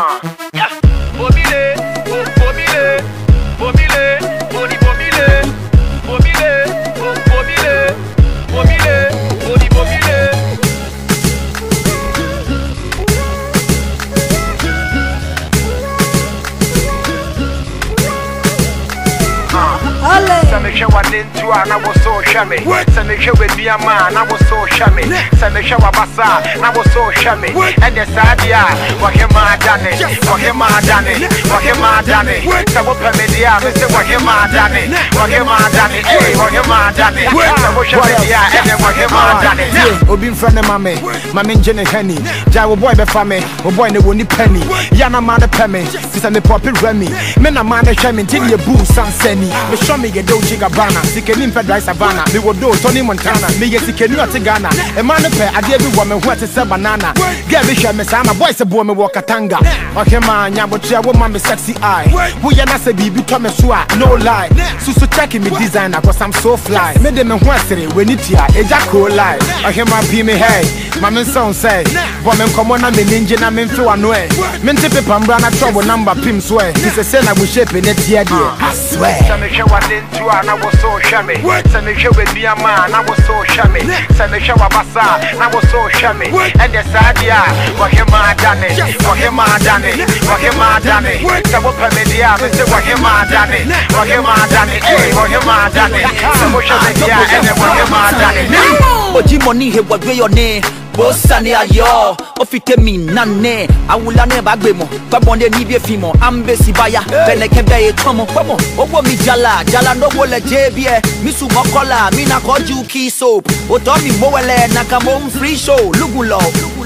Uh, hwɛ me sɛ mehwɛ w'aduama a na wo so hwɛ me sɛ mehwɛ w'abasa a na wo so hwɛ me ɛnɛ saa deɛ a wɔhe maa dane wɔhe maa dane wɔhe maa dane sɛ wopɛ me deɛ a me sɛ wɔhe maa dane wɔhe maa dane ee wɔhe maa dane sɛ wohwɛ me deɛ a ɛnɛ wɔhe maa dane obi mfrɛ ne ma me ma mengye ne? Hɛni gyae wo boy bɛfa me. Wo boy ne wɔ ni pɛni yɛ na ma ne pɛ me. Fi sɛ mepɔpe rɛ me. Me na ma ne hwɛ me. Nti ne yɛbu sansani mehwɛ me yɛ dolce gabana sikani mpɛ dry savana mewɔ do tony montana. Meyɛ sikani ɔte ghana. Ɛma ne pɛ adeɛ bi wɔ me ho ɛte sɛ banana. Gɛ bi hwɛ me saa ma boy sɛ boɔ me wɔ katanga ɔhwɛ ma nyabokyea wo ma me sexy eye. Woyɛ na sɛ biribi tɔ me so a no lie. Susu check me designer cause I'm so fly. Mede me ho ɛsere w'ani tia ɛgya koo lie. Ɔhwɛ ma pii me hey. Ma me nsɛn sɛ bɔ me nkɔmmɔ na m'ani ngye na memfe w'ano ɛ mente pepa mbra na wo number pim so ɛ fi sɛ sɛ na wo shape ne teɛ deɛ I swear. Sɛ mehwɛ w'ade ntu a na wo so hwɛ me sɛ mehwɛ w'aduama a na wo so hwɛ me sɛ mehwɛ w'abasa a na wo so hwɛ me ɛnɛ saa deɛ a wɔhe maa dane wɔhe maa dane wɔhe maa dane sɛ wopɛ me deɛ a me sɛ wɔhe maa dane wɔhe maa dane ee wɔhe maa dane sɛ wohwɛ me deɛ a ɛnɛ wɔhe maa dane Oji money he what your name. bosa ne ayɔ ofite mi nane awula ne ba gbe mɔ gbagbɔnde ni bie fi mɔ anbe si baya bɛnɛkɛ bɛ ye tɔmɔ kpɔmɔ owó mi jala jala n'owó lɛ jɛ bie mi mɔkɔla mina kɔju kii soap. O tɔ mi mowɛlɛ nakamu free show. Lugun lɔ.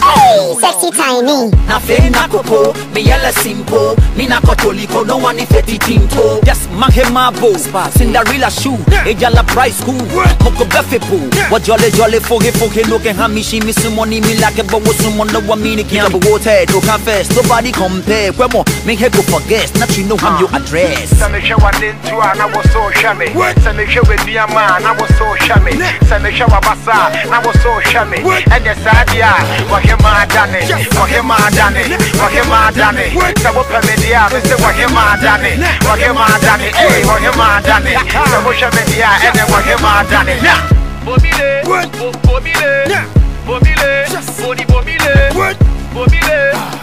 Hey, sexy tiny. na fe na koko, me yele simple. Mi na kotoliko, oh, no one if eti tinto. Just mange mabo, Cinderella shoe. Ejala price school, moko befe pool. What jolly jolly foge foge look and hamishi me some money me like a but someone no one mean can't be water no confess nobody compare. Kwemo me he go forget not you know I'm your address. Sɛ mehwɛ w'ade ntu a na wo so hwɛ me. Sɛ mehwɛ w'aduama a na wo so hwɛ me. Sɛ mehwɛ w'abasa a na wo so hwɛ me. Ɛnɛ saa deɛ a wɔhe maa dane wɔhe maa dane wɔhe maa dane sɛ wopɛ me deɛ a me sɛ wɔhe maa dane wɔhe maa dane ee wɔhe maa dane sɛ wohwɛ me deɛ a ɛnɛ wɔhe maa dane Bomile, bo- bomile, bomile, boni bomile, bomile,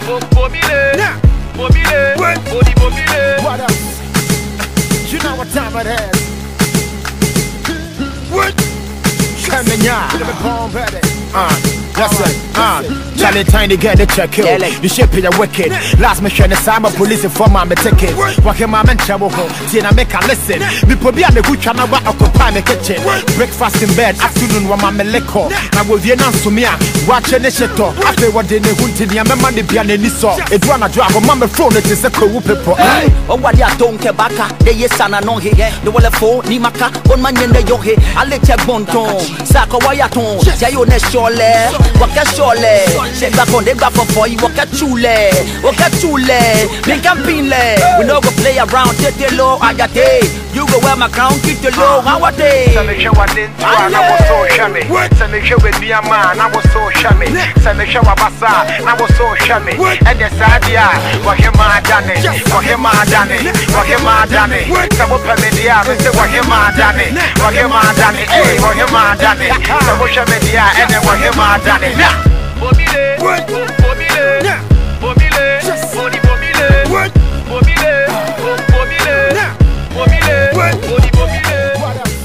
bo- bomile, bomile, boni bomile. What else? You know what time it is. What? Kenya. Uh, that's it. Uh, Charlie Tiny get the check like- The ship is wicked. Last mission the summer police for my ticket. Walking my man trouble. Tina make a listen. Me probably a good channel but occupy the kitchen. Breakfast in bed. Afternoon one my liquor. Now with the announce to me. Watch the shit. After what they need to the man the piano ni so. It wanna drag a mama phone it is a cool people. Oh, what ya don't care baka, de yes sana no he, the wale fo, ni maka, on man yende yo he, I let ya bonton, saka wayaton, jayo ne shole, waka shole, shake back on the back for for you, waka chule, waka chule, make am pinle, we no go play around, take the I got day, you go wear my crown, keep the low, how a day. Sɛ mehwɛ w'ade ntu a na wo so hwɛ me. Sɛ mehwɛ w'aduama a na wo so hwɛ me sɛ mehwɛ w'abasa a na wo so hwɛ me ɛnɛ saa deɛ a wɔhe maa dane wɔhe maa dane wɔhe maa dane sɛ wopɛ me. Deɛ a me sɛ wɔhe maa dane wɔhe maa dane ee wɔhe maa dane sɛ wohwɛ me. Deɛ a ɛnɛ wɔhe maa dane Bomile, bo- bomile, bomile, boni bomile, bomile, bo- bomile, bomile, boni bomile. What? Else?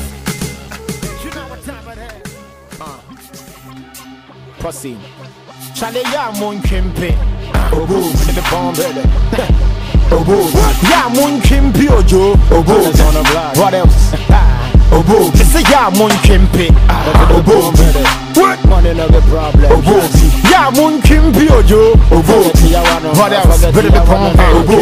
You know what time it is. Uh. Proceed. Charlie, yeah, moon kimpe. Ogo, in the bomb. Belly. Ogo, yeah, moon kimpe, ojo. Ogo, what else? Ogo, it's a yeah, moon kimpe. Ogo, what? Money no the problem. Ogo, yeah, moon kimpe, ojo. Ogo, what else? Better the bomb Ogo,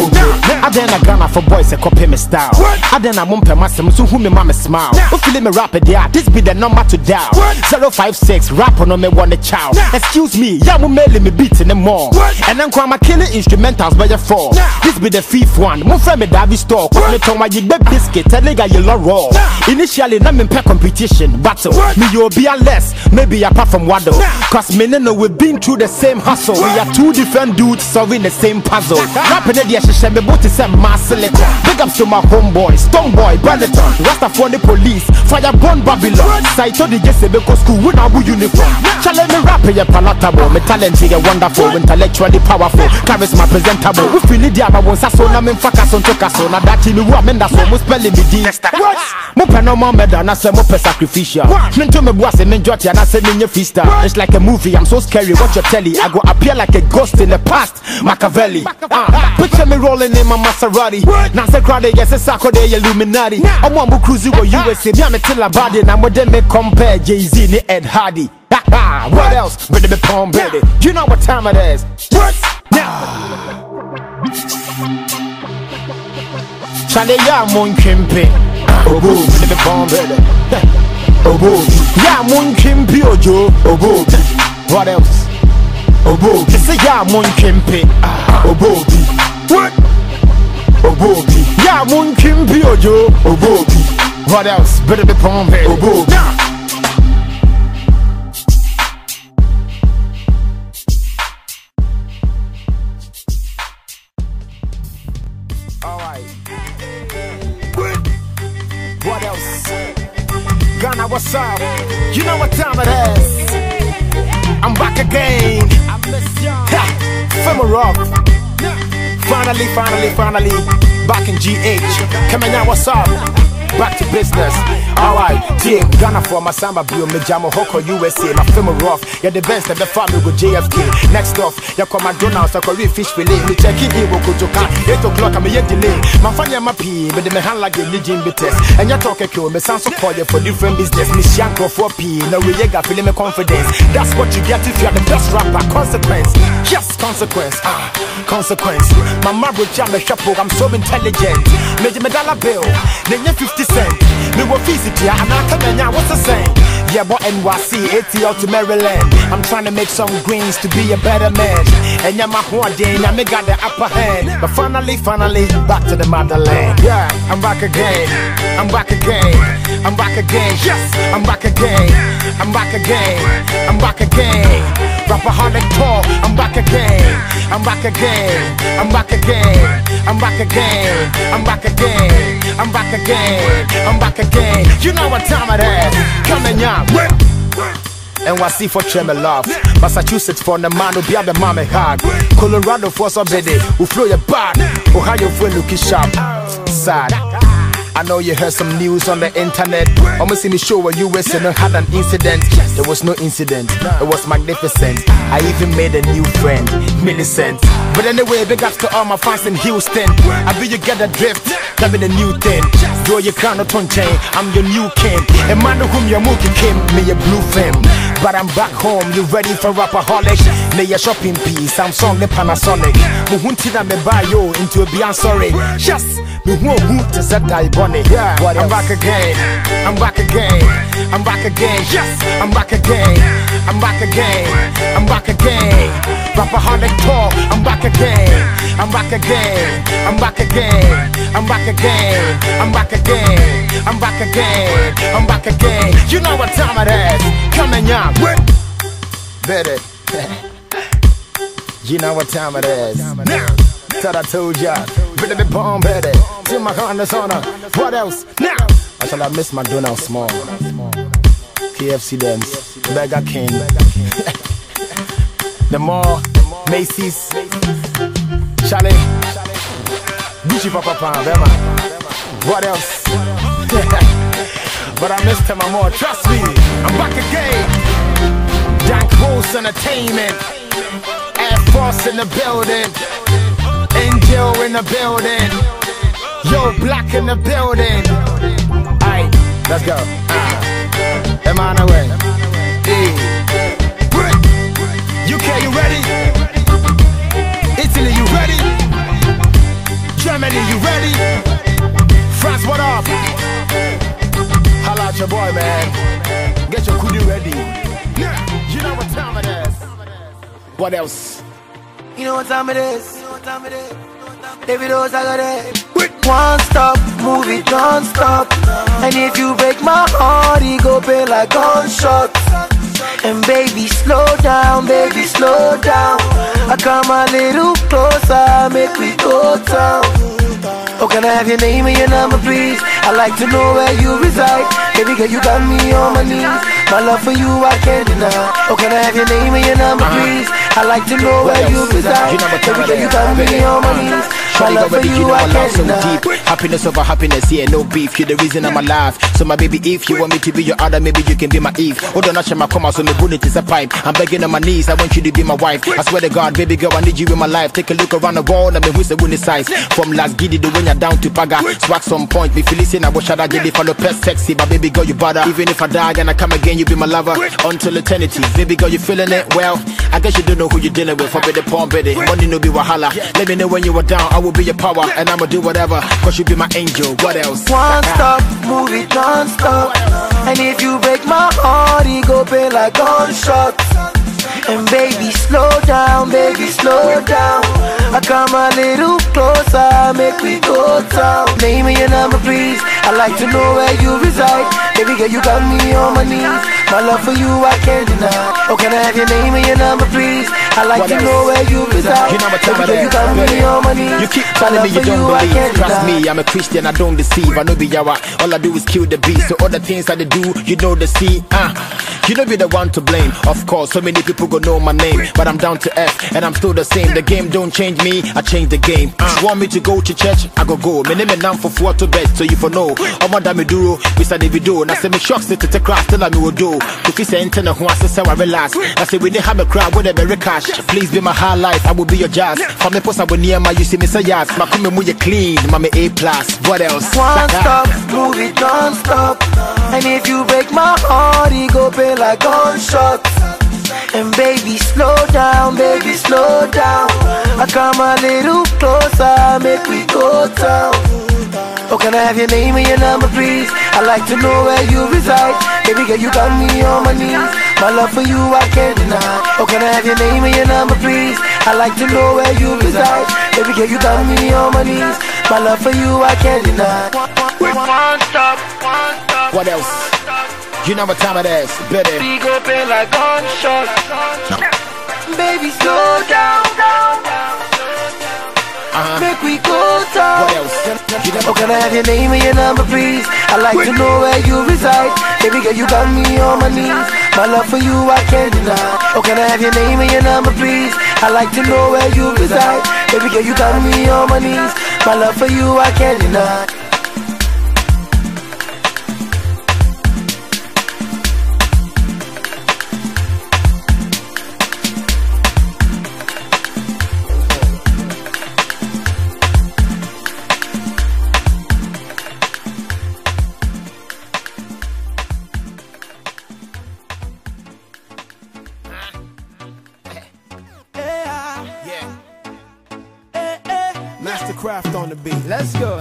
I then a Ghana for boys a copy me style. I then a mumpe massam so who me mama smile. Who feeling me rapid yeah? This be the number to dial. 056 rap on me want a chow. Excuse me, yeah, we mail me beat in the mall. And then come killing instrumentals by your four. This be the fifth one. Mo friend me Davi store. Come me tell my you big biscuit. Tell nigga you lot raw. Initially, na me pe competition battle. Uh, me you be less, maybe apart from waddle. Cause me no we been through the same hustle. We are two different dudes solving the same puzzle. Rapping it, yes, she me both is a mass. Big ups to my homeboy, Stonebwoy, for the police, Fireborn Babylon. Saito the Jesse because school with our uniform. Challenge me rap, yeah, palatable. Me talent, yeah, wonderful, intellectually powerful, charisma presentable. We feel it, yeah, once I saw na me faka son toka so na that me wa menda so mo spell me di. Mo pe no more meda na say mo pe sacrificial. Me to me boss me jot ya na say me. It's like a movie, I'm so scary. Watch your telly, I go appear like a ghost in the past. Machiavelli. Ah, picture me rolling in my Maserati. Now say crowd yes it's sako de Illuminati. I'm one cruise with USA. Me I'm a till body. Now what them me compare Jay Z ni Ed Hardy. Ha, ha, what else? Ready me palm baby. You know what time it is. What? Now. Chale ya mon kempe. Obo, ready me palm baby. Obo, ya mon kempe ojo. Obo, what else? Obo, say ya mon kempe. Ah. Obo, what? Obobi. Yeah, moon kimbi ojo. Obobi. What else? Better be pompe. Obobi. Alright. Finally, finally, finally, back in GH. Coming now, what's up? Back to business. Alright, team Ghana for my samba bio, me jamo hoko USA, my film rough. Yeah, the best of the family go JFK. Next off, yeah, come McDonald's, I call fish fillet. Me check it, we go to 8 o'clock, I'm a delay. My fanya my pee, but the hand like a legion test. And you talk a kill, me sound so call you for different business. Me shank for P, no we got feeling me confidence. That's what you get if you're the best rapper. Consequence, yes, consequence. Ah, consequence. My marble jam, chapeau, I'm so intelligent. Major me dollar bill, then you 50 cent. Me wo visit ya, and I come in ya, what's the same? Yeah, but NYC, ATL to Maryland. I'm trying to make some greens to be a better man. And yeah, my day, I me got the upper hand. But finally, finally, back to the motherland. Yeah, I'm back again. I'm back again. I'm back again. Yes, I'm back again. I'm back again. I'm back again. Rapperholic talk, I'm back again. I'm back again. I'm back again. I'm back again. I'm back again. I'm back again. I'm back again. You know what time it is. Coming up. NYC for Tremor Love. Massachusetts for the man who be at the mommy hard. Colorado for somebody who flow your back. Ohio for looking sharp. Sad. I know you heard some news on the internet. Almost in the show where you USA had an incident. There was no incident, it was magnificent. I even made a new friend, Millicent. But anyway, big ups to all my fans in Houston. I bet you get a drift, that be the new thing. Draw your crown on chain, I'm your new king. A man whom your mookie came, me a blue film. But I'm back home, you ready for Rapperholic? Lay your shopping piece, Samsung the Panasonic. Muhunti na me buy yo into a sorry. Yes, me who who to set die bunny. Yeah, I'm back again. I'm back again. I'm back again. Yes, I'm back again. I'm back again. I'm back again. Rapperholic talk. I'm back again. I'm back again. I'm back again. I'm back again. I'm back again. I'm back again. I'm back again. You know what time it is. Coming up. Better. You know what time it is. Now, thought I told ya. Better be bomb better. Till my harness on her. What else? Now, I shall have missed McDonald's small. KFC them. Burger King. the mall. Macy's. Chalet. Gucci Papa Pan. Bema. What else? but I missed him more. Trust me. I'm back again. Dank Rose Entertainment. Air Force in the building. Angel in the building. Yo, Black in the building. Alright, let's go. Ah. Emmanuel. Hey. Brit. UK, you ready? Italy, you ready? Germany, you ready? France, what up? Holla at your boy, man. Get your kudi ready. You know what time it is. What else? You know what time it is? You know what time it is? David O's I got it. One stop, move it non-stop. And if you break my heart, it go pay like gunshot. And baby, slow down, baby, slow down. I come a little closer, make we go down. Oh, can I have your name and your number, please? I like to know where you reside. Baby girl, you got me on my knees. My love for you, I can't deny. Oh, can I have your name and your number, please? I like to know where you reside. You know what time Baby girl, you got me on my knees. Shawty got ready, you know I love so deep. Happiness over happiness, yeah, no beef. You're the reason I'm alive. So my baby, if you want me to be your other, maybe you can be my Eve. Hold on, I my come out, so my bullet is a pipe. I'm begging on my knees, I want you to be my wife. I swear to God, baby girl, I need you in my life. Take a look around the world, I'm a whistle winning size. From last giddy, the when you're down to Paga. Swag some point, me feel listen, I wish I'd get it for the best sexy. But baby girl, you bother. Even if I die and I come again, you be my lover. Until eternity. Baby girl, you feeling it? Well, I guess you don't know who you're dealing with. For the palm baby. Money no be wahala. Let me know when you are down, I will be your power. And I'ma do whatever, cause you be my angel. What else? One stop, move it non-stop And if you break my heart, it go pay like gunshots. And baby, slow down, baby, slow down I come a little closer, make me go down Name me your number, please I like to know where you reside Baby girl, you got me on my knees My love for you, I can't deny Oh, can I have your name and your number, please I like What to else? know where you reside You know what time Baby girl, you got me on my knees You keep telling me you don't I believe. Trust me, I'm a Christian, I don't deceive. I know be yawa. All I do is kill the beast. So all the things that they do, you know the see. Ah, you know be the one to blame. Of course, so many people go know my name, but I'm down to F and I'm still the same. The game don't change me, I change the game. Ah, want me to go to church? I go go. Me name me now for four to bed, so you for know. I'm on me duro, we said we do. Now say me shock sit to crash till I me will do. If you say internet, who I say I relax. I say we didn't have a crowd with a very cash. Please be my highlight, I will be your jazz. For me post I will near my you see me say yes. My come with you clean, mommy A plus. What else? One stop, move it non-stop And if you break my heart, it go pay like gunshots And baby, slow down, baby, slow down. I come a little closer, make we go down Oh, can I have your name and your number, please? I like to know where you reside. Baby girl, you got me on my knees. My love for you, I can't deny. Oh, can I have your name and your number, please? I like to know where you reside. Baby girl, you got me on my knees. My love for you, I can't deny. One stop, one stop. What else? You know what time it is, baby. We go pay like gunshots Baby, slow down Uh-huh. Make we go down What else? You know Oh, can I have your name and your number, please? I like to know where you reside. Baby girl, you got me on my knees. My love for you, I can't deny. Oh, can I have your name and your number, please? I like to know where you reside. Baby girl, you got me on my knees. My love for you, I can't deny. Let's go.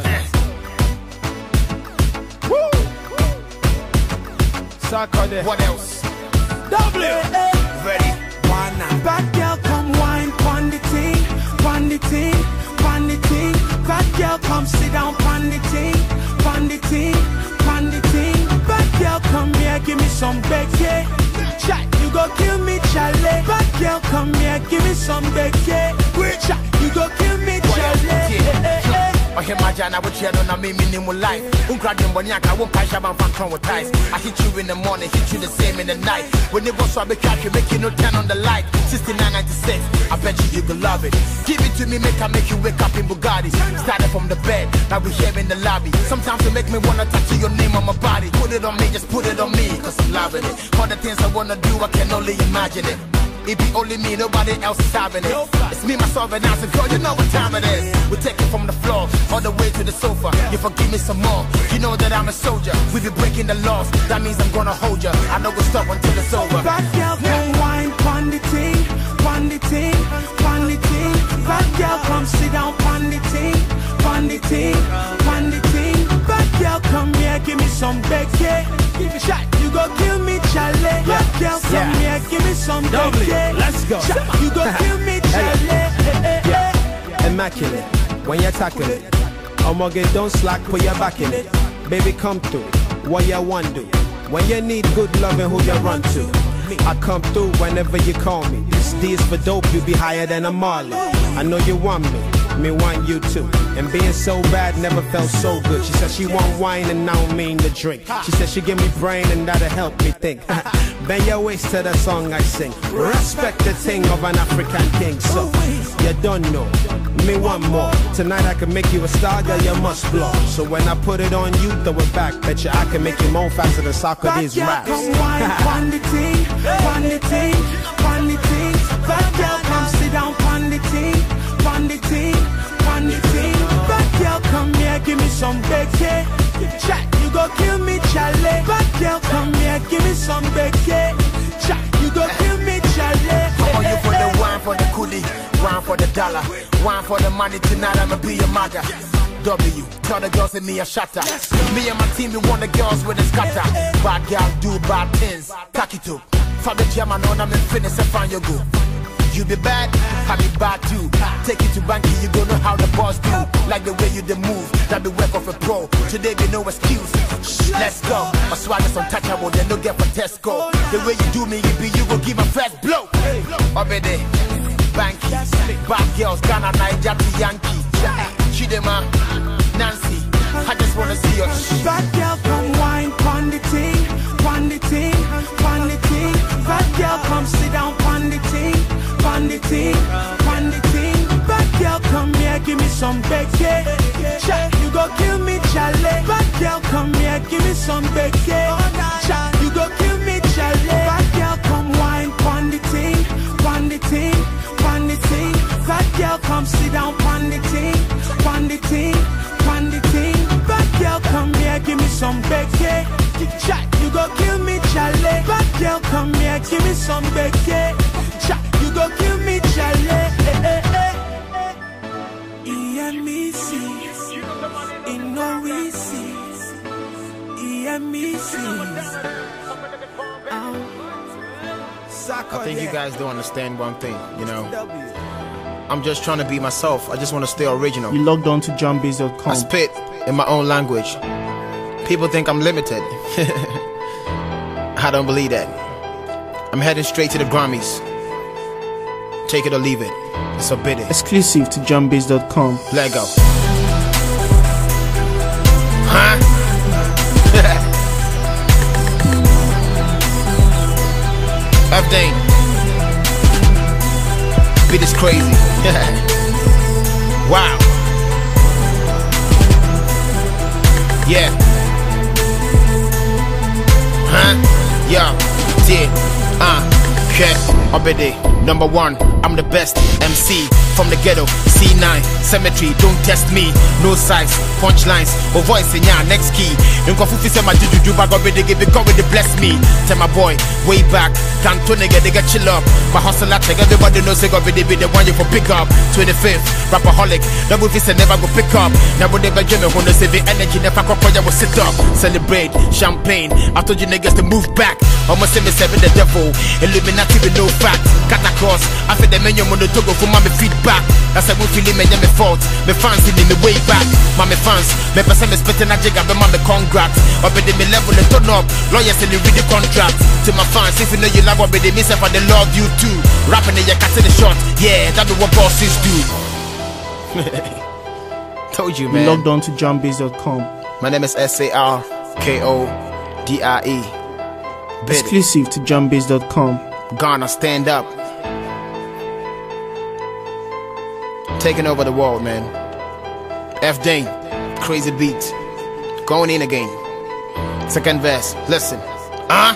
Woo! Sarkodie. What else? W. Ready? One now. Bad girl, come wine, pon the ting, pon the ting, pon the ting. Bad girl, come sit down, pon the ting, pon the ting, pon the ting. Bad girl, come here, give me some Becky. Chat, you go kill me, Charlie. Bad girl, come here, give me some Becky. Chat, you go kill me, eh, eh. ɔhɛ magya na wokyerɛ no na memene mu life wonkra dwembɔne anka wompae hyɛ mamfa traumatise I hit you in the morning, hit you the same in the night. When it was so I be catch you, make you no turn on the light. 6996, I bet you you could love it. Give it to me, make I make you wake up in Bugatti. Started from the bed, now we here in the lobby. Sometimes it make me wanna tattoo your name on my body. Put it on me, just put it on me, cause I'm loving it. All the things I wanna do, I can only imagine it it be only me, nobody else is having it. It's me, myself, and I. So, girl, you know what time it is. We take it from the floor all the way to the sofa. You forgive me some more. You know that I'm a soldier. We be breaking the laws. That means I'm gonna hold you. I know we'll stop until it's over. Bad girl come wine pon the ting, pon the ting, pon the ting. Bad girl come sit down pon the ting, pon the ting, pon the ting. Bad girl come here, give me some Becky. Girl come Yeah. here, give me some Doubly. Becky. Let's go. You go kill me, Charlie. Eh. Immaculate when you're tackling it. I'm Omoge, don't slack, put your back in it. Baby, come through. What you want do? When you need good loving, who you run to? I come through whenever you call me. This D is for dope, you be higher than a Marley. I know you want me, me want you too. And being so bad never felt so good. She said she want wine and I don't mean to drink. She said she give me brain and that'll help me think. Bend your waist to the song I sing. Respect the thing of an African king. So you don't know. Me one more. Tonight I can make you a star, girl, you must blow. So when I put it on you, throw it back. Bet you I can make you more faster than Socrates Bad raps. wine, pon the ting, pon the ting, pon the. Bad girl, give me some beke. Chat, you go kill me, Charlie. Bad girl, come here, give me some beke. Chat, you go kill me, Charlie. How are you for the wine for the coolie, wine for the dollar, wine for the money tonight? I'ma be your mother. W, tell the girls in me a shutter. Me and my team, we want the girls with a scatter. Bad girl do bad things. Takito, fuck the German on, I'm in fitness and find your go. You be bad, I be bad too. Take it to banky, you gon' know how the boss do. Like the way you the move, that be work of a pro. Today be no excuse. Let's go. My swag is untouchable, they no get for Tesco. The way you do me, you be you gon' give a first blow. Obede, banky, bad girls, Ghana, Niger to Yankee. Chidema, Nancy, I just wanna see your. Bad girl, come wine, pon the ting, pon the ting, pon the ting. Bad girl, come sit down, pon the ting, pon the ting, pon the ting. Bad girl, come here, give me some beke. Cha, you go kill me, Charlie. Bad girl, come here, give me some beke. Cha, you go kill me, Charlie. Bad girl, come wine, pon the ting, pon the ting, pon the ting. Bad girl, come sit down, pon the ting, pon the ting, pon the ting. Bad girl, come here, give me some beke. Chat, you go kill me, Charlie. Bad girl, come here, give me some beke. Chat, you go kill I think you guys don't understand one thing, you know. I'm just trying to be myself. I just want to stay original. You logged on to I spit in my own language. People think I'm limited. I don't believe that. I'm heading straight to the Grammys. Take it or leave it. It's a it. Exclusive to JohnBiz.com. Let go. Huh? Dane. Beat is crazy. wow. Yeah. Huh? Yeah. Did. Uh. Okay. Obede. Number one. I'm the best MC from the ghetto. C9. Cemetery. Don't test me. No size. Punchlines. Or voice in ya next key. Yung kofufi say my juju bag already give it God with bless me. Tell my boy. Way back. Canto nigga they get chill up. My hustle I check everybody knows they got really be the one you for pick up. 25th. Rapperholic. Double fist and never go pick up. Never they be me when they save energy. Never go will sit up. Celebrate. Champagne. I told you niggas to move back. Almost say me seven the devil. Illuminati with no fact. Cut across. I feel the menu on the togo for my feedback. That's a movie me me fault. Me fans in me way back. Mommy fans. Me person me spitting a jig. I be mommy congrats. Obedi me level the turn up. Lawyers and you read the contract. To my fans, if you know you love obedi me, say for the love you too. Rapping in your cat the shot. Yeah, that be what bosses do. Told you, You man. logged on to JohnBiz.com. My name is S A R K O D I E. Exclusive to JohnBiz.com. Ghana, stand up. Taking over the world, man. F Dane, crazy beat. Going in again. Second verse, listen. Uh,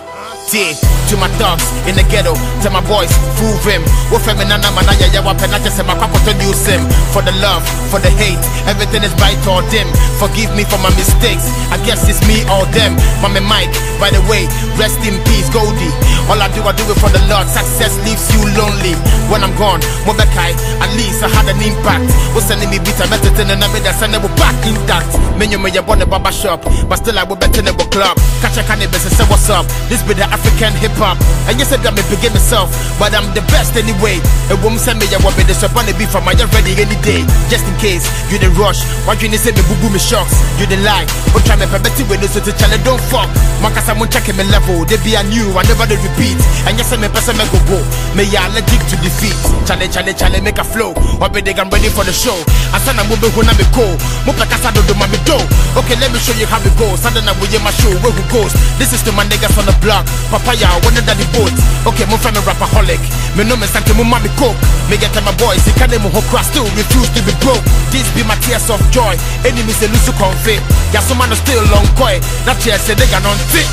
T to my thugs in the ghetto, to my boys, fool him. Wo feminana manaya ya wapena just my kwako to use him. For the love, for the hate, everything is bright or dim. Forgive me for my mistakes. I guess it's me or them. Mommy Mike, by the way, rest in peace, Goldie. All I do, I do it for the Lord. Success leaves you lonely. When I'm gone, Mobekai, at least I had an impact. Was sending me beats, I met it in the name that send back intact. Menu me ya born a barber shop, but still I will bet in the club. Catch a cannabis and say what's up. This be the African hip up. And you said that me begin myself, but I'm the best anyway. A woman send me a woman this a the beef my ready any day. Just in case you the rush, why you didn't say me boo boo me shocks? You the lie, but try me when you so to challenge don't fuck. Man, cause I'm checking me level, they be a new, I never they repeat. And you say me person me go go, me allergic to defeat. Challenge, challenge, challenge, make a flow. What be they I'm ready for the show. I said I'm moving when I'm go. Move like I said, do my do. Okay, let me show you how it goes. Suddenly I'm with my show, where who goes. This is to my niggas on the block. Papaya, one of the boat. Okay, move from a Rapperholic. Me no me sanke mo mami coke. Me get my boys, he can't mo cross still refuse to be broke. This be my tears of joy. Enemies they lose to confit. Ya some man still long coy. That tears say they got on fit.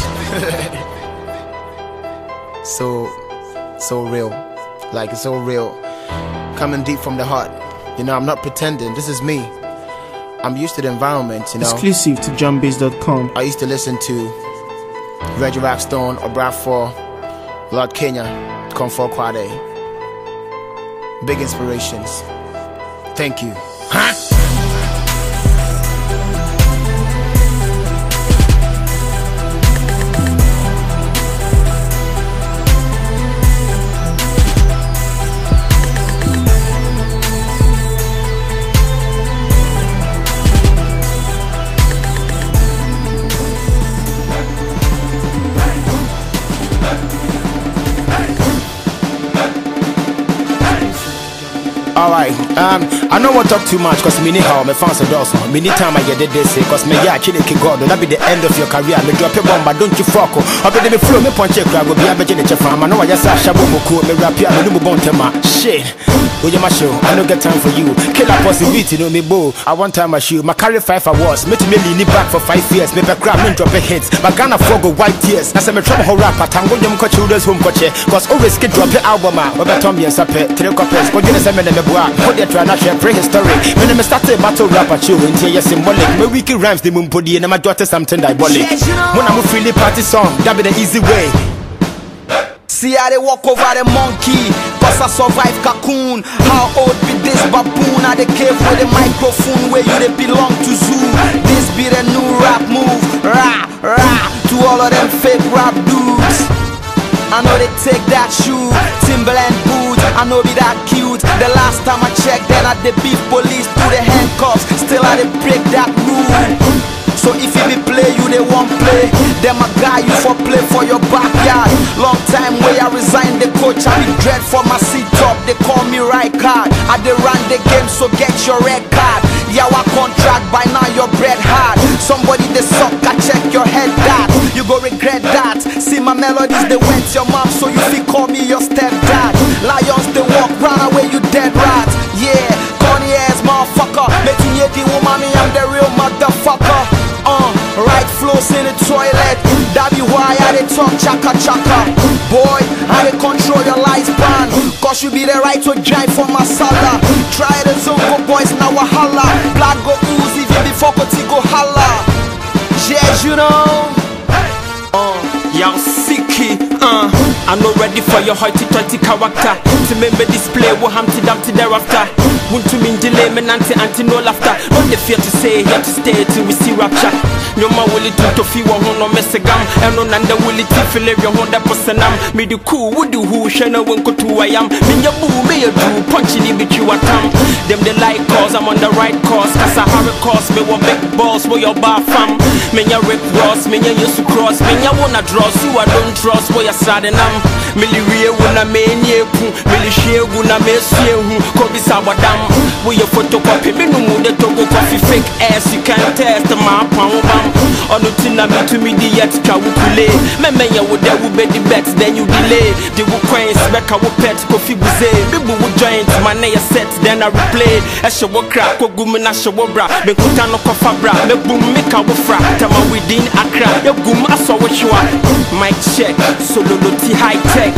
so, so real. Like it's so real. Coming deep from the heart. You know, I'm not pretending. This is me. I'm used to the environment, you know. Exclusive to JohnBiz.com. I used to listen to Reggie Rockstone, Obrafour, Lord Kenya, come Comfort Quade. Big inspirations. Thank you. Huh? Alright, um, I know what talk too much cause me need how my fans are also. Me need time I get this cause me yeah chile ki god that be the end of your career. Me drop a bomb but don't you fuck. I be me flow me punch a crowd go be a beje the farm. I know I just a shabu muku me rap ya me no bon tema. Shit. Oh yeah my show, I no get time for you. Kill a possibility no me bo. I want time I shoot. My carry five awards. Me to me lean back for five years. Me be crap me drop a hits. My Ghana for go white tears. I say me trouble ho rap tango yum ko children's home koche. Cause always get drop your album ah. We be Tom yen sape. Three copies. Go you say me me boa. Put the try na share prehistoric. Me me start a battle rap at you into your symbolic. Me wiki rhymes the moon podi and my daughter something diabolic. When I'm a freely party song, that be the easy way. See how they walk over the monkey Cause I survive cocoon. How old be this baboon? At the cave with the microphone Where you they belong to zoo? This be the new rap move. Rah, rah To all of them fake rap dudes. I know they take that shoe. Timberland boots. I know be that cute. The last time I checked Then I the beef police Do the handcuffs. Still I they break that rule so if you be play, you they won't play. Them a guy you for play for your backyard. Long time way I resign the coach, I be dread for my seat top. They call me right card. I they run the game, so get your red card. Yeah, our contract by now your bread hard. Somebody they suck, I check your head that. You go regret that. See my melodies, they went your mom, so you feel call me your stepdad. Be the right to drive for masala. Try the Zongo boys now wahala. Blood go ooze even before Koti go holla. Yes, you know. Uh, y'all sicky, uh I'm not ready for your hoity-toity character To remember display, wo humpty dumpty thereafter Want to mean delay, me nanti anti no laughter Not the fear to say, here to stay till we see rapture Nyoma wili tu to fi wa hono mesegam Eno nanda wili ti file your honda personam Me the cool, woody who shana wenko to I am Me nya boo, me a do, punchy ni bitch you a tam. Them the like cause, I'm on the right course. Cause I have a course, me wa big balls, your bar fam. Me nya Rick Ross, me used to cross. Me nya wanna draw, you I don't trust, where you sad and am Mili rie wuna me nye pu Mili shie wuna me sie hu Kobi sawadam We your photocopy Me no mu de togo coffee fake ass You can't test my pound bam Ono tina me to me di me ya wo de wo be the bet Then you delay. The wo coins Beka wo pet Kofi buze. Bibu wo joint My na ya set Then I replay. Eshe wo crack Ko gumi na she wo bra. Me kuta no kofa bra Me boom me ka wo fra. Tama within Ya gum aso wo shwa Mic check Solo lo ti high tech.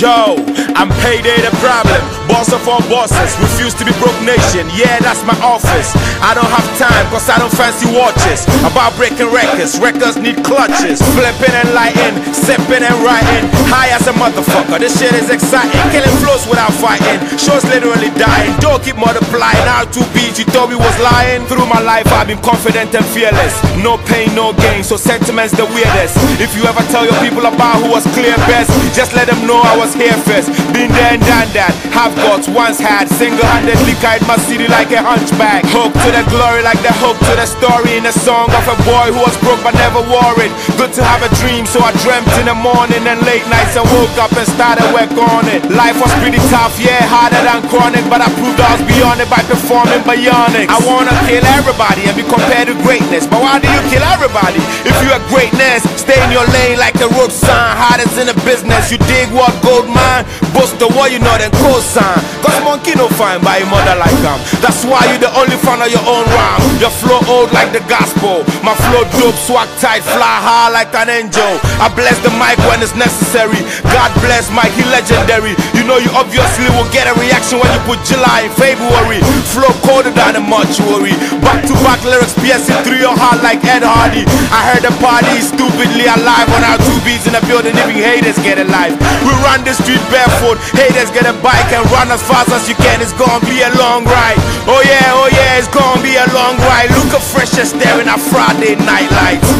Yo, I'm payday the problem. Boss of all bosses, refuse to be broke nation. Yeah, that's my office. I don't have time, cause I don't fancy watches. About breaking records, records need clutches. Flipping and lighting, sipping and writing. High as a motherfucker, this shit is exciting. Killing flows without fighting. Shows literally dying. Don't keep multiplying. Now two beats, you thought we was lying. Through my life, I've been confident and fearless. No pain, no gain, so sentiments the weirdest. If you ever tell your people about who was clear best, just let them know I was here first. Been there and done that. Have got once had. Single handedly carried my city like a hunchback. Hooked to the glory like the hook to the story in a song of a boy who was broke but never worried. Good to have a dream, so I dreamt in the morning and late nights and woke up and started work on it. Life was pretty tough, yeah, harder than chronic, but I proved I was beyond it by performing bionics. I wanna kill everybody and be compared to greatness, but why do you kill everybody? If you are greatness, stay in your lane like a road sign. Hardest in the business, you dig what gold mine, boast the what you know then co-sign. Cause monkey no fine by your mother like him. That's why you the only fan of your own rhyme. Your flow old like the gospel. My flow dope, swag tight, fly high like an angel. I bless the mic when it's necessary. God bless Mike, he legendary. You know you obviously will get a reaction when you put July in February. Flow colder than a mortuary. Back to back lyrics, piercing through your heart like Ed Hardy. I heard the party stupidly alive on our two beats in the building, even haters get alive. We run the street barefoot, haters get a bike and run as fast as you can. It's gonna be a long ride. Oh yeah, oh yeah, it's gonna be a long ride. Look a fresher staring at Friday night lights.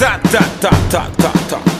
ta ta ta ta ta ta.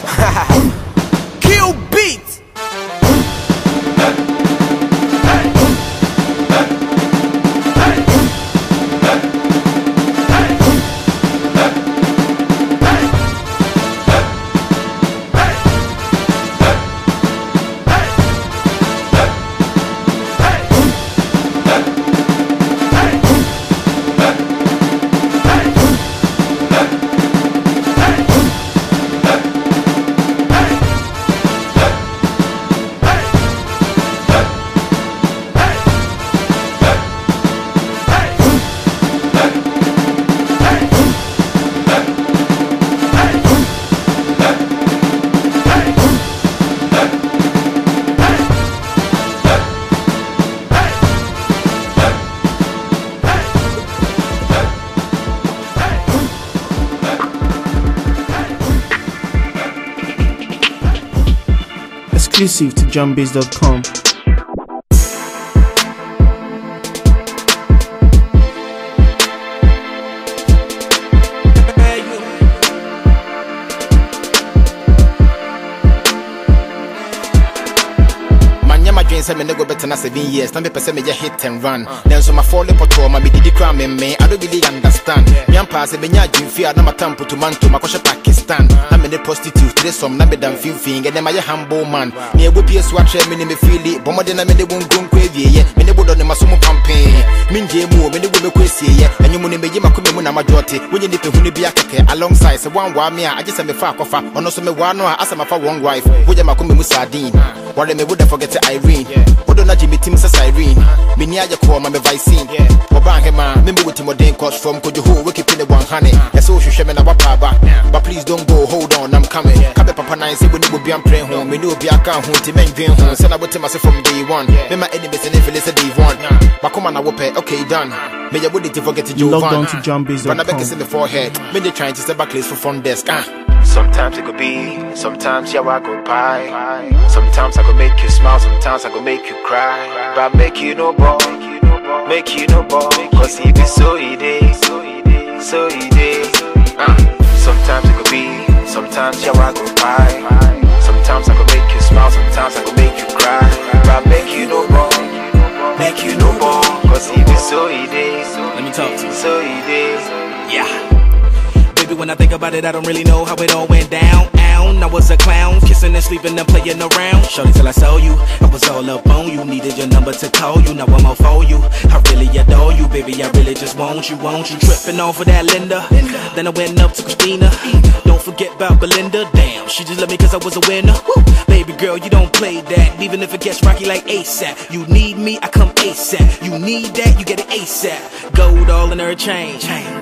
Exclusive to JohnBiz.com. sɛ me ne go bɛtena seven years. Na mepɛ sɛ meyɛ hit and run. Nanso mafɔle pɔtɔɔ ma medidi kora memme I don't really understand. Meampaa sɛ menya adwemfie a na matam potomanto makɔhyɛ pakistan. Na mene prostitute tire sɔm na meda mfimfii ɛnɛ mayɛ humble man. Ne ɛbɔ pie so akyerɛ me ne mefeeli bɔ mmɔden na mede wo nkonko awieyɛ mene bodɔ ne maso mu pampee mengyee mu o mene wo bɛkɔ asieɛ ɛnwom ne meyi makoma mu na madwɔte wonye nipa hunu bi akɛkɛ alongside sɛ woanwaa me a agye sɛ mefa akɔfa ɔno so mewaa no a asɛ mafa wrong wife. Wogyɛ makoma mu sardine uh-huh. Wɔre me woda forget Irene. Wodo na gye metim sɛ Cyrene menni agye kɔɔ ma me vicine wɔba ahema memɛ wɔ timɔden cause from kodwoho wɔkepi ne wanhane ɛsɛ wohwehwɛ me na woapa aba but please don't go hold on I'm coming. Kabe papa nan sɛ bone bobia mprɛ ho mene obi aka ho nti mɛndwen ho sɛ na wotem ase from day one. Mema enemies ne fele sɛ day one. Makoma na wopɛ okay done. Meyɛ wode ti forget Log Jovan. on to JohnBiz.com. Bana bɛkɛ sɛ me forehead. Mede trying to step back place for front desk ah Sometimes it could be, sometimes yeah, I go pie. Sometimes I could make you smile, sometimes I could make you cry. But make you no ball, make you no ball. Cause it be so easy, so easy. Uh, sometimes it could be, sometimes yeah, I go pie. Sometimes I could make you smile, sometimes I could make you cry. But make you no ball, make you no ball. Cause it be so easy, Let me talk to you. so easy. Yeah. Baby, when I think about it, I don't really know how it all went down. Ow, I was a clown, kissing and sleeping and playing around. Shorty till I saw you, I was all up on you. Needed your number to call you, now I'm all for you. I really adore you, baby, I really just want you, want you. Tripping off of that Linda, then I went up to Christina. Don't forget about Belinda, damn, she just let me cause I was a winner. Woo. Baby girl, you don't play that, even if it gets rocky like ASAP. You need me, I come ASAP. You need that, you get it ASAP. Gold all in her chain,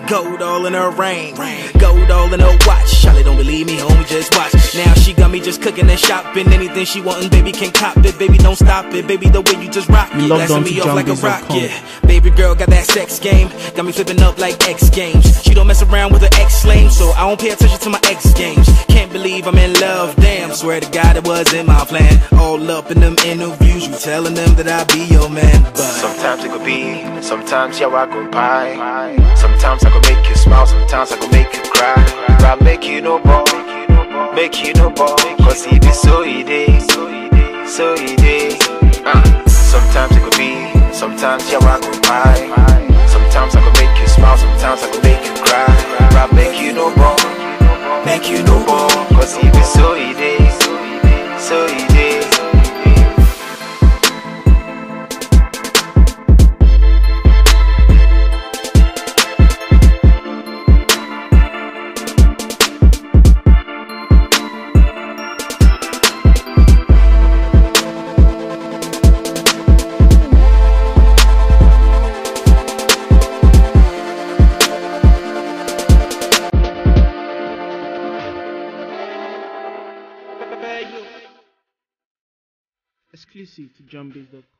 gold all in her ring. Gold all in her watch. Charlie don't believe me, homie, just watch. Now she got me just cooking and shopping. Anything she wantin', baby, can cop it. Baby, don't stop it. Baby, the way you just rock it. You Blasting me off like a rocket. Baby girl got that sex game. Got me flipping up like X Games. She don't mess around with her ex lame, so I don't pay attention to my ex games. Can't believe I'm in love, damn. Swear to God it wasn't my plan. All up in them interviews, you telling them that I be your man. But Sometimes it could be, sometimes yeah, I go by. Sometimes I could make you smile, sometimes I could make you cry. But make you no more, make you no more. Cause he be so he day, so he day. Uh, sometimes it could be, sometimes yeah, I could by. Sometimes I could make you smile, sometimes I could make you cry. But make you no more, make you no more. Cause he be so he day, so he day. Exclusive to JohnBiz.com.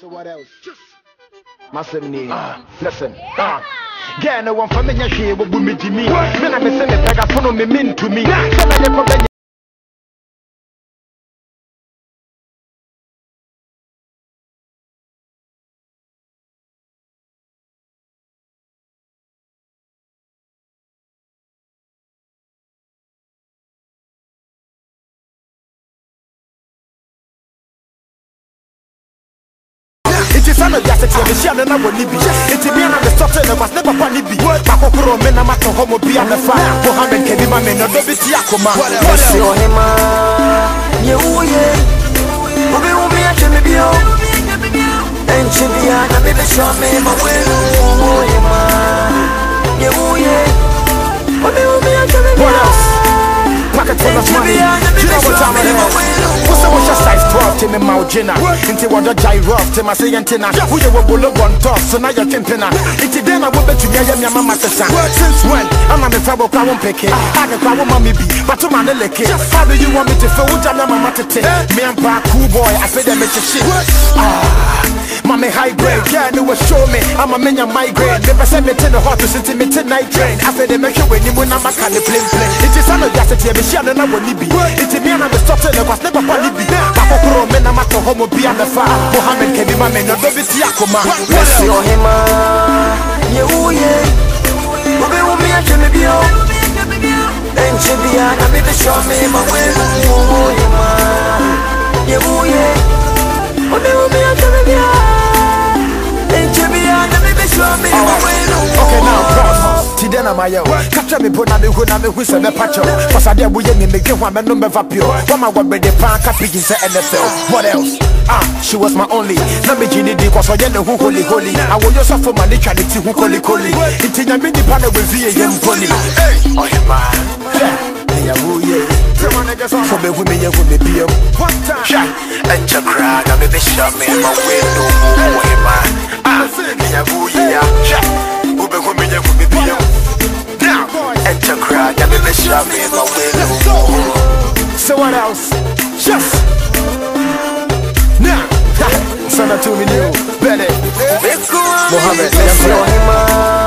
So what else? Masem ni. Listen. Ah. Girl, no one for me here will be me Jimmy. Me na me send the pega phone me mean to me. Nti sɛ no wiase teɛ mehyia no na wɔne bi nti mea na mesɔte ne kwas ne papa ne bi makɔkorɔ me na matɔ hɔ mɔ bia mɛfa mohamed kadi ma me no dɔ bɛsi akoma Esi ohima nye uye. Ube umi ache mi bio Enchi bia na mi besho me ma welu ohima Nye uye. Ube umi ache mi bio What else? Pocket full of money. You know what time it is. What's the your size 12 to me maujina? Into what the rough to my say antenna. Who you will look on top, so now you're timpina. It's then I will bet you get your mama session. Since when? I'm on the trouble, I won't pick it. I can call mommy be, but to man lick it. How do you want me to feel? What I'm mama to take? Me and back cool boy, I them it's a shit. Ah. Mommy high grade, yeah, no was show me. I'm a man, migraine. Never send me to the hot to send me to night train. I said, they make you when you when I'm a kind of plane plane. It is on the gas at me, she and I will be. It's me and I'm the stop telling us never funny be. Papa men, I'm at home, be on the fire. Mohammed can be my man, no baby, Yakuma. Esi ohima nye uye Ube umi ache mi bio Enchi bia na mi besho me ma welu ohima Nye uye Ube umi ache mi bio Okay, now cross. Ti den am I yo. Capture me put na me who na me se me I dey we me me one me no me vapio. One my one the pan cap in say NFL. What else? Ah, she was my only. Na me jini di I know who holy holy. I will just for my nature ti who holy holy. Inti nya me di pan we vie yem poli. Hey, oh yeah man. Yeah, who yeah. For me, women, yeah, women, be a one time. Shot and your crowd, I'm a bishop, man, my window, oh, hey, man. Ah, yeah, who yeah, shot. Who be women, yeah, women, be a now. And your crowd, I'm a bishop, man, my window. So what else? Just now. To me, new Benny. Mohammed, Esi let's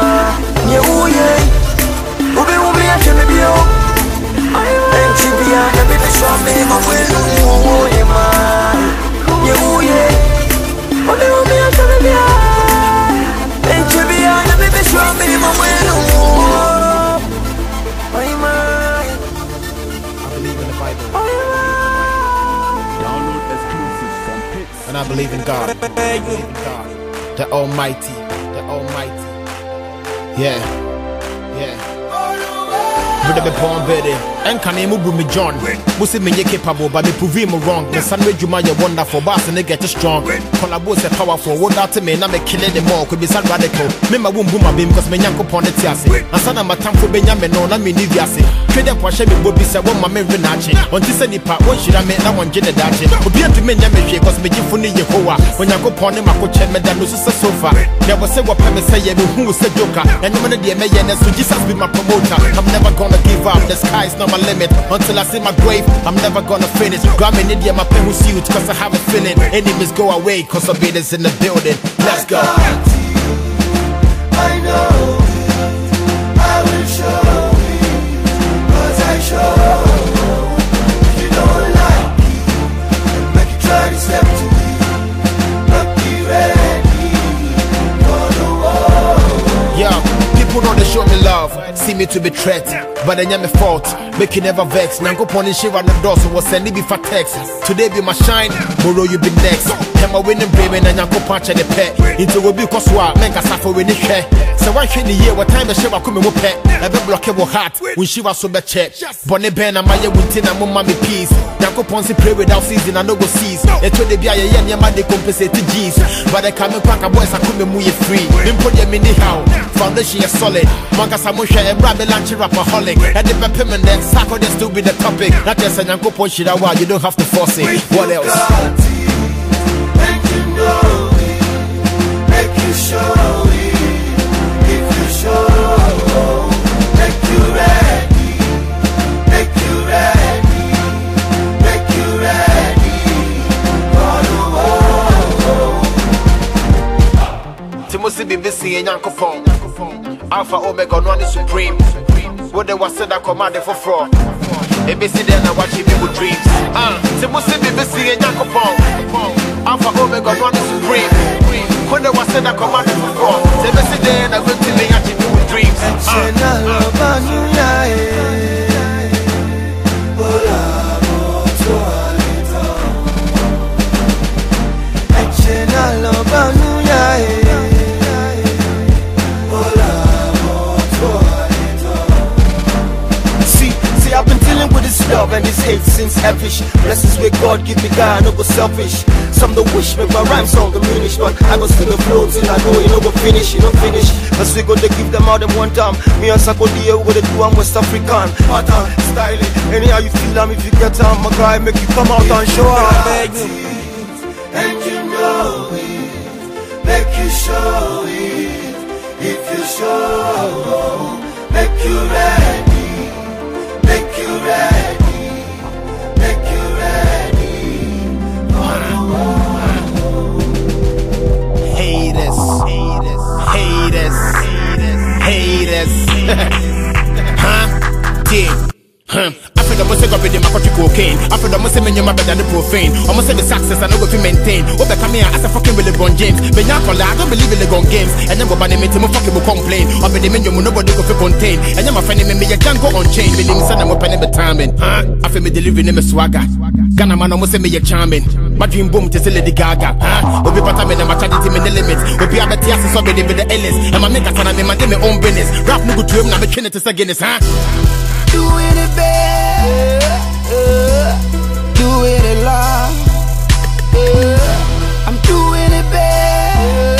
Almighty. The Almighty. Yeah. Yeah. Bude be pon bede enka na mu bu me John. Mo se me nye capable but me prove him wrong. Me san we dwuma wonderful boss and get strong. Collabo say powerful that me na me all could be sad radical. Me ma wum bu ma bim because me nyanko pon it ase ansa na matamfo benya me no na me ni wiase twede po hye me bobi say won ma me we na ache onti say nipa hyira me na ne me nya me hwe because me gifo ni yehowa onyanko pon ne mako che me da no so say sofa me me and me me so Jesus be my promoter. I'm never gonna give up the sky is not my limit. Until i see my grave i'm never gonna finish. Grab me in my pen who's huge cause i have a feeling. Enemies go away cause is in the building. Let's go. I know. I will show you Cause I show. If you don't like me Make you try to step to me. But be ready For the war. Yeah, people know they show me love, see me to be threat, but then me fault. Make you never vex. Nango pony shiva no door, so was sending me for text. Today be my shine, tomorrow you be next. Am I winning brain and yanko punch the pet? Into will be koswa, men ka suffer when it share. So one shiny year, what time the shiva come with pet? Ever block your heart when shiva so be check. Bonnie Ben and Maya Wintin and mommy peace. Yanko ponsi pray without season and no go seas. It will be a yen yama they compensate to G's. But I come and crack a boys, I come and move free. Import your mini how. Foundation is solid. Manga Samusha and Rabbi Lanchi Rapperholic. And the peppermint then Sako they still be the topic. Not just a Yanko Ponshirawa, you don't have to force it. What else? Make you know it If you show Make you ready Make you ready Make you ready For the war yɛ nyankopɔn alpha omega no ane supreme wode wase da kɔmade foforɔ ɛbɛsi dɛn na wakye bi wo dreams Ah, sɛ mo se bibɛsi yɛ nyankopɔn alpha omega no ane supreme wode wase da kɔmade foforɔ sɛ ɛbɛsi dɛn love and this hate since elfish. Blessings with God, give me God, no go selfish. Some don't wish make my rhyme song diminish, but I go still the flow till I know you know go finish, you no finish. Cause we gonna give them all them one time. Me and Sako we gonna do I'm West African. Pattern, styling, anyhow you feel them if you get them, my guy make you come out and show up. And you know it, make you show it. If you show, make you ready, Haters, haters, haters, huh? Yeah. Huh. I feel the most go with my country cocaine. Feel the most men you my better than profane. Almost say the success I know if you maintain. Oh, what the come here as a fucking Willie Bon James. But now I don't believe in the gun games. And then go the mate to fucking will complain. Up in the menu nobody go fi contain. And then my friend me me a Django Unchained. Name son I'm in the timing. Huh? I feel me delivering them a swagger. Ghana man almost say me a charming. My dream boom to say Lady Gaga. Huh? Obi pata me na my charity me the limits. Obi abeti ase so be the the Ellis. And my make a son man do me own business. Rap no go to him na me train it say Guinness. Huh? Doing it doing it. I'm doing it bad,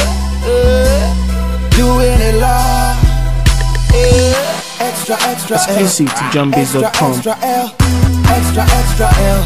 doing it loud. Extra, extra, L. Exclusive to JohnBiz.com. Extra, extra L, extra, extra L,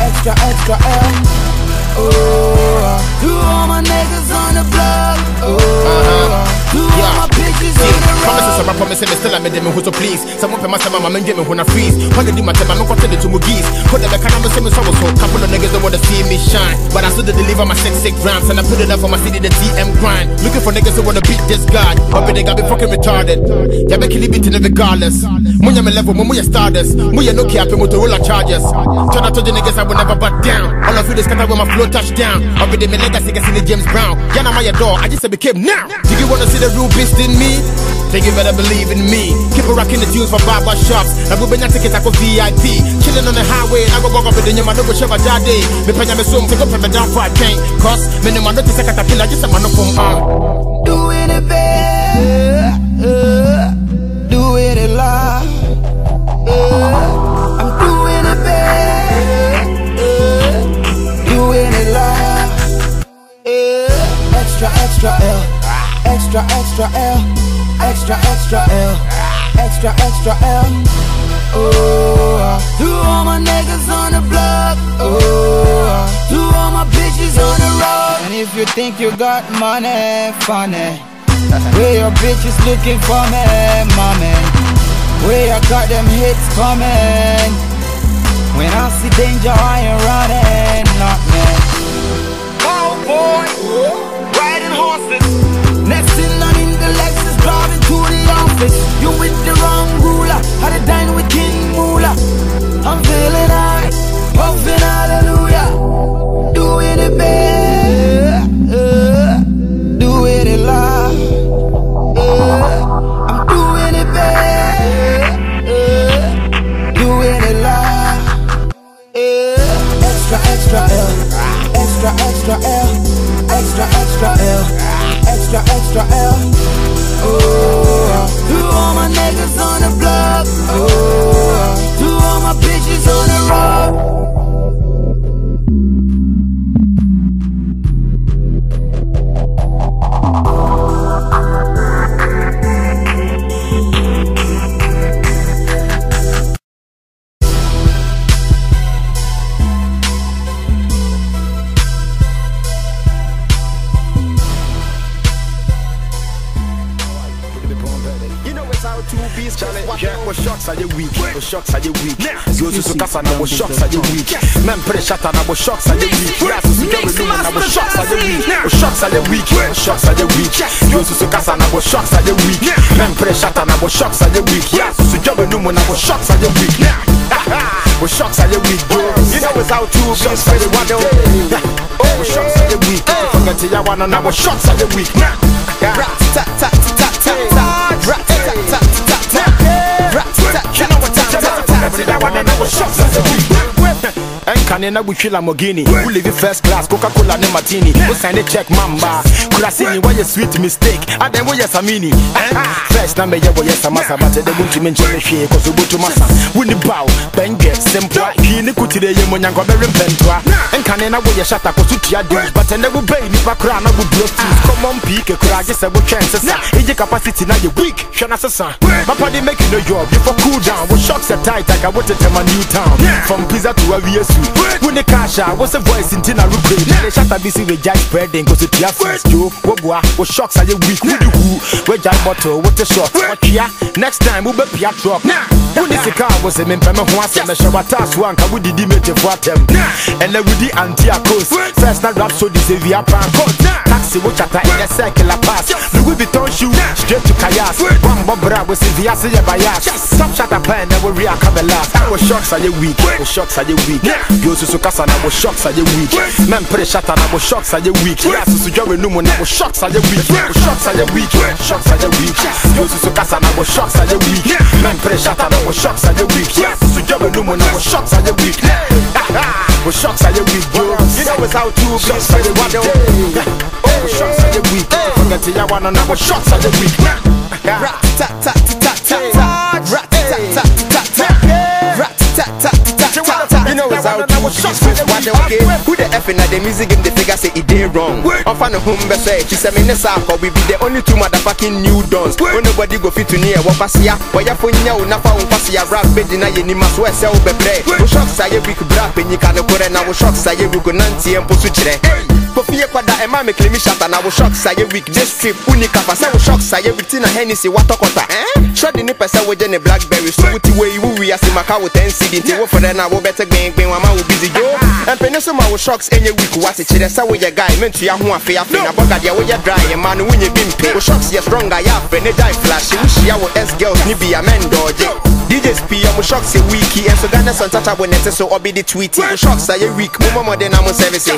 extra, extra L. Oh, oh. to all my niggas on the block. Oh, oh. to all my bitches on the road. Promises are promise me still I made them who to please. Someone pay my sama mama get me when I freeze. When they do my time, I'm gonna to my geese. Put the back on me so so so. Couple of niggas don't wanna see me shine, but I still deliver my six six grams and I put it up for my city the TM grind. Looking for niggas who wanna beat this god. But they got me fucking retarded. Yeah, be killing beating regardless. Munya me level, munya stardust. Munya no cap Motorola charges. Turn out to the niggas I will never back down. All of you this scatter with my flow touchdown. Up with me legacy, guess in the James Brown. Yeah, now my door, I just said became now. Do you wanna see the real beast in me? Then you better believe in me. Keep on rocking the tunes for barber shops. I will be not tickets, I go VIP. Chilling on the highway, and I go walk up with the new man, no go shove a daddy. Me panya me soon, take up me down for a chain. Cause, me no man, notice a caterpillar, just a man from arm. Doing it bad, uh, doing it loud. Uh. I'm Extra, extra L, extra, extra L, extra, extra L, extra, extra L. Oh, to all my niggas on the block. Oh, to all my bitches on the road. And if you think you got money, funny. Where your bitches looking for me, mommy? Where I got them hits coming? When I see danger, I ain't running, not me. Oh boy, riding mɛmpere shata na wɔ shocks ayɛ weak yɛ asusu dwa renum na wɔ shocks ayɛ weak wɔ shocks ayɛ weak wɔ shocks ayɛ weak yɛ osusu kasa na wɔ shocks ayɛ weak mɛmpere shata na wɔ shocks ayɛ weak yɛ asusu dwa renum na wɔ shocks ayɛ weak wɔ shocks ayɛ weak bro you know it's how to be straight one day wɔ shocks ayɛ weak forget ya wanna na wɔ shocks ayɛ weak rat tat tat tat tat tat rat tat tat tat tat rat tat you know what time tat ya wanna na wɔ shocks ayɛ weak ɛnkane na wotwi lamogini wolevi first class coca-cola ne martini. Wosane check mamba. Kurasini woyɛ sweet mistake? Ah, Adɛn woyɛ samini eh? ah, ah. first na mɛyɛ wɔyɛ samasa but ɛdɛ wontumi nkyɛ me hwee kɔso botu masa. Woni baw bɛngɛ sempoa hwii ne kotire yɛ mu nyanka bɛwe mpɛntoa ɛnkane na woyɛ shata kɔso tua deals but ɛnɛ wobɛi nipa koraa na woburo stews common pii kekora gye sɛ wotwɛn sesa ɛgye capacity na yɛ weak hwɛ na sesa papa de make you no job before cool down. Wo shocks are tight like a wotetema new town. From pizza to awiesu wone cash a wo sɛ voice nti na rubrade ne shata bi si wegyae spreading kɔso tua first jo woboa wo shocks ayɛ weak? Wode hu wagyae bottle wote short watwea next time wobɛpia truck. Wone sika a wo sɛ mempɛ me ho asɛm ɛhyɛ wataso anka wodidi mekyefo atɛm ɛnɛ wodi antiacos first na rap so de sɛ via pancot taxi wo chata ɛnyɛ circular pass louis vuitton shoe straight to kayas wambɔ bra wo sɛ via se yɛ bayas top shata pɛn na wɔwie aka bɛ last wo shocks ayɛ weak wo shocks ayɛ weak yɛ osusu kasa na wo shocks ayɛ weak mɛmpere shata na wo shocks ayɛ weak yɛ asusu dwa w'anum na wo shocks ayɛ weak wo shocks ayɛ weak shocks ayɛ weak yɛ osusu kasa na wo shocks ayɛ weak mɛmpere shata na wo shocks ayɛ weak yɛ asusu dwa w'anum na wo shocks ayɛ weak wo shocks ayɛ weak bro you know it's how to be straight one day wo shocks ayɛ weak forget ya wanna na wo shocks ayɛ weak rat tat tat tat tat rat tat tat tat tat rat tat tat tat tat You know it's how to be straight one day okay Who the F in the music game they figure say it dey wrong. Off on the home best say she say me ne sa we be the only two motherfucking new dons. When nobody go fit to near what pass ya? Why ya for nya una fa un pass ya. Rap bed na ye ni maso ese wo bebre Wo shock say week bra penyi ka no kore na wo shock say we go nanti empo su kire Kofi ye kwada e ma me claim shata. Na wo shock say week this trip unika fa say wo shock say week tina Hennessy watokota eh? Shodi ni pese wo je ne blackberry. So wuti we wu wi asimaka wo 10 cd nti wo for na wo better gben gben wa ma wo busy yo. Empene so ma wo shocks enye week what it kyerɛ sɛ woyɛ guy. Mentu ya ho afe afe na bɔga deɛ woyɛ dry. Yɛ ma no wonyɛ bi mpe wo shocks yɛ stronger yɛ afrɛ ne gyae flash. Wohyia wo s girls ne bi amɛndɔɔgye DJs pii ɔmo shocks yɛ weeki ɛnso Ghana sɛ untouchable ne te so ɔbi de tweety wo shocks ayɛ weak. Mo mmɔmɔden na mo service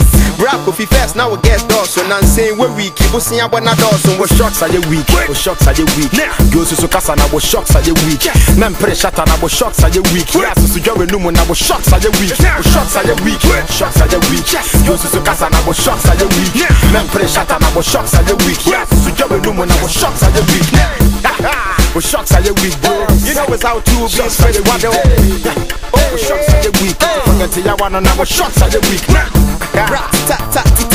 bra kofi first na wo guest dɔɔso nansɛn wo week bosia bɔ na dɔɔso wo shocks ayɛ weak wo shocks ayɛ weak yɛ osusu kasa na wo shocks ayɛ weak mɛmpere shata na wo shocks ayɛ weak yɛ asusu dwa w'anum na wo shocks ayɛ weak wo shocks ayɛ weak shocks ayɛ weak yɛ osusu kasa na wo shocks ayɛ weak mɛmpere shata na wo shocks ayɛ weak yɛ asusu dwa w'anum na wo shocks ayɛ weak wo shocks ayɛ weak bro You know it's how to be straight one day wo shocks ayɛ weak forget ya wanna na wo shocks ayɛ weak rat tat tat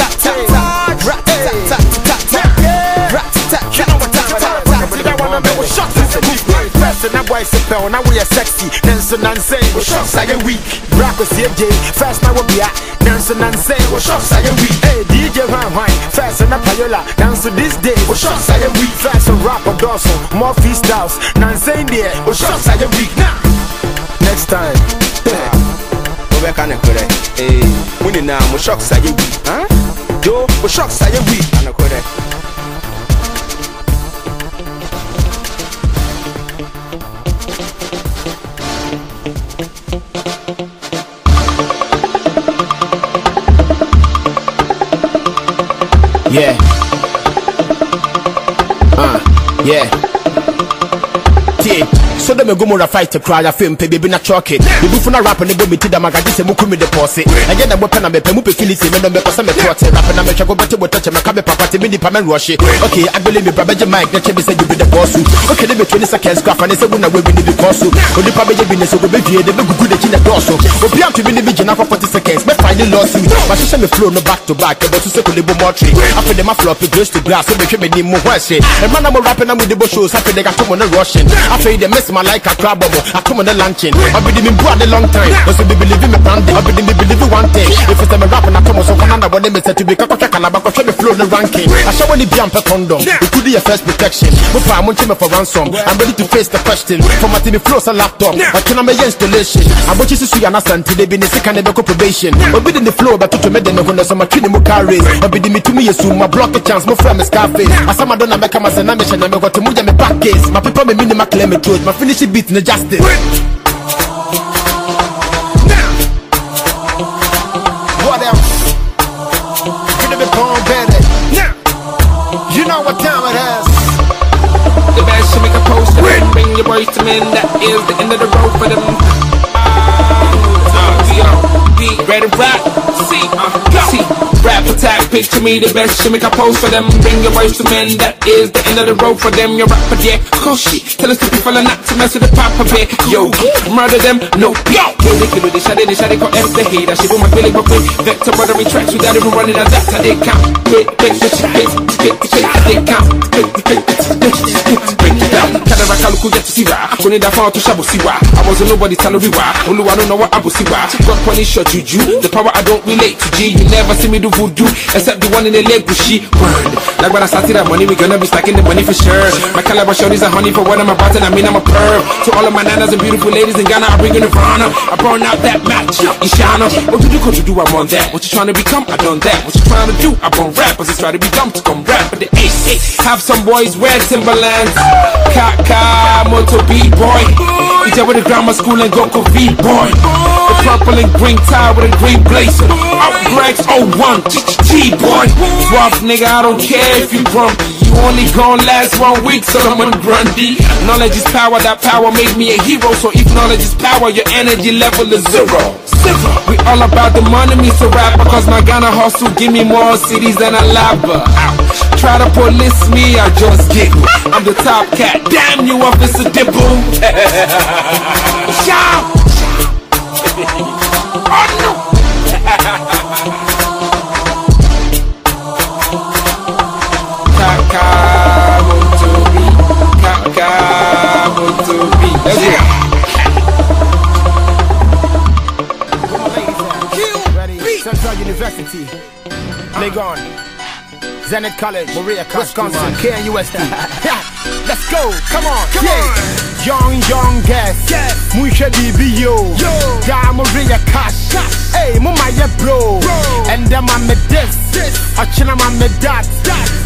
First na boy say pɛl na woyɛ sexy. Nanso nansɛn wo shocks ayɛ weak. Bra kɔsi agye first na wo bia nanso nansɛn wo shocks ayɛ weak. Hey DJ hwan hwan first na payola. Nanso this day. Wo shocks ayɛ weak. First rap ɔdɔɔso more freestyles. Nansɛn deɛ wo shocks ayɛ weak. Na next time. Wobɛka ne korɛ ee mo nyinaa mo shocks ayɛ weak. Huh? jo mo shocks ayɛ weak. Anokorɛ Yeah. Uh, yeah. T. So them go more fight to cry a film, baby choke it. The boof na rap and the baby to the magazine say muku me deposit. And then the weapon I'm a pemupe kill it, and me I'm a quarter. Rap and I'm a chago better with touch my cabe papa to me the pamen rush it. Okay, I believe me, Brabba Mike, that you say you be the boss. Okay, they be 20 seconds graph and they say when I will be the boss. When the Pabba business will be here, they be good at the door. So, Opi am to be the vision for 40 seconds, me find the lawsuit. But she say me flow no back to back, but to say ko libo more tree. After them a flop, it goes to grass, so me me need more worse. And man, I'm rapping, I'm with the shows, after they got on rushing. After they miss my like a crab bubble, I come on the luncheon. I be the me bro the long time. Also be believing me branding. I be the me believe one thing. If it's a me rap na tomo so kana na body me set to be kakwa kana ba kwa me flow the ranking. I show when be ampe condom. It could be your first protection. Mo pa mo me for ransom. I'm ready to face the question. For my TV flow a laptop. I can me installation. I'm watching su ya na santi they be sika ne be ko probation. Obi in the flow but to me de me hono so my twini mo carries. Obi di me to me yesu my block a chance mo friend me scarface. Asama don't make am as na me shanya me got to muja me back case. My people me minima claim me truth. My finish beat in the justice. What else? Gonna be born better. Now, you know what time it is. The best should make a post. Bring your boys to men. That is the end of the road for them. Uh, be ready to rap. See, uh, go. See, rap attack. Picture me the best. Should make a post for them. Bring your boys to men. That is the end of the road for them. Your rapper, yeah, shit. Tell us to people not to mess with the papa bear. Yo, murder them. No, yo. Kill the kill the shot the shot call F the hater. She want my Billy but quick. Vector murdering tracks without even running a that. They count. Hit, hit, hit, hit, hit, hit, they count. Hit, hit, hit, hit, break it down. Kadara kaluku get to see why. Kuni da fa to shabu see why. I wasn't nobody tell me why. Only I don't know what I will see why. God punish your juju. The power I don't relate to G. You never see me do voodoo except the one in the leg she burn. Like when I started that money, we gonna be stacking the money for sure. My caliber shorties are honey for what I'm about, and I mean I'm a perv. To all of my nanas and beautiful ladies in Ghana, I bring in Nirvana. I burn out that match, Ishana. What you do, what you do, I'm on that. What you trying to become, I done that. What you trying to do, I burn rappers. Just try to be dumb to come rap, but the ace. Have some boys wear Timberlands. Kaka, Moto B-boy. Each with the grammar school and Goko V-boy. The purple and green tie with a green blazer. Upgrades 01, G-boy. Rough nigga, I don't care if you grumpy. You only gon' last one week, Solomon Grundy. Knowledge is power, that power make me a hero. So if knowledge is power, your energy level is zero. We all about the money, so rapper. Cause my Ghana hustle give me more cities than a lava. Try to police me, I just giggle. I'm the top cat, damn you, Officer Dibble. Shout! Zenith College, Maria, Wisconsin, KNUST. Yeah, Let's go, come on, come on. Young, young guest, yes. Musha DBO, yo, Da Maria Cash, hey, Mama, yeah, bro, and then I'm a this, I china my me that,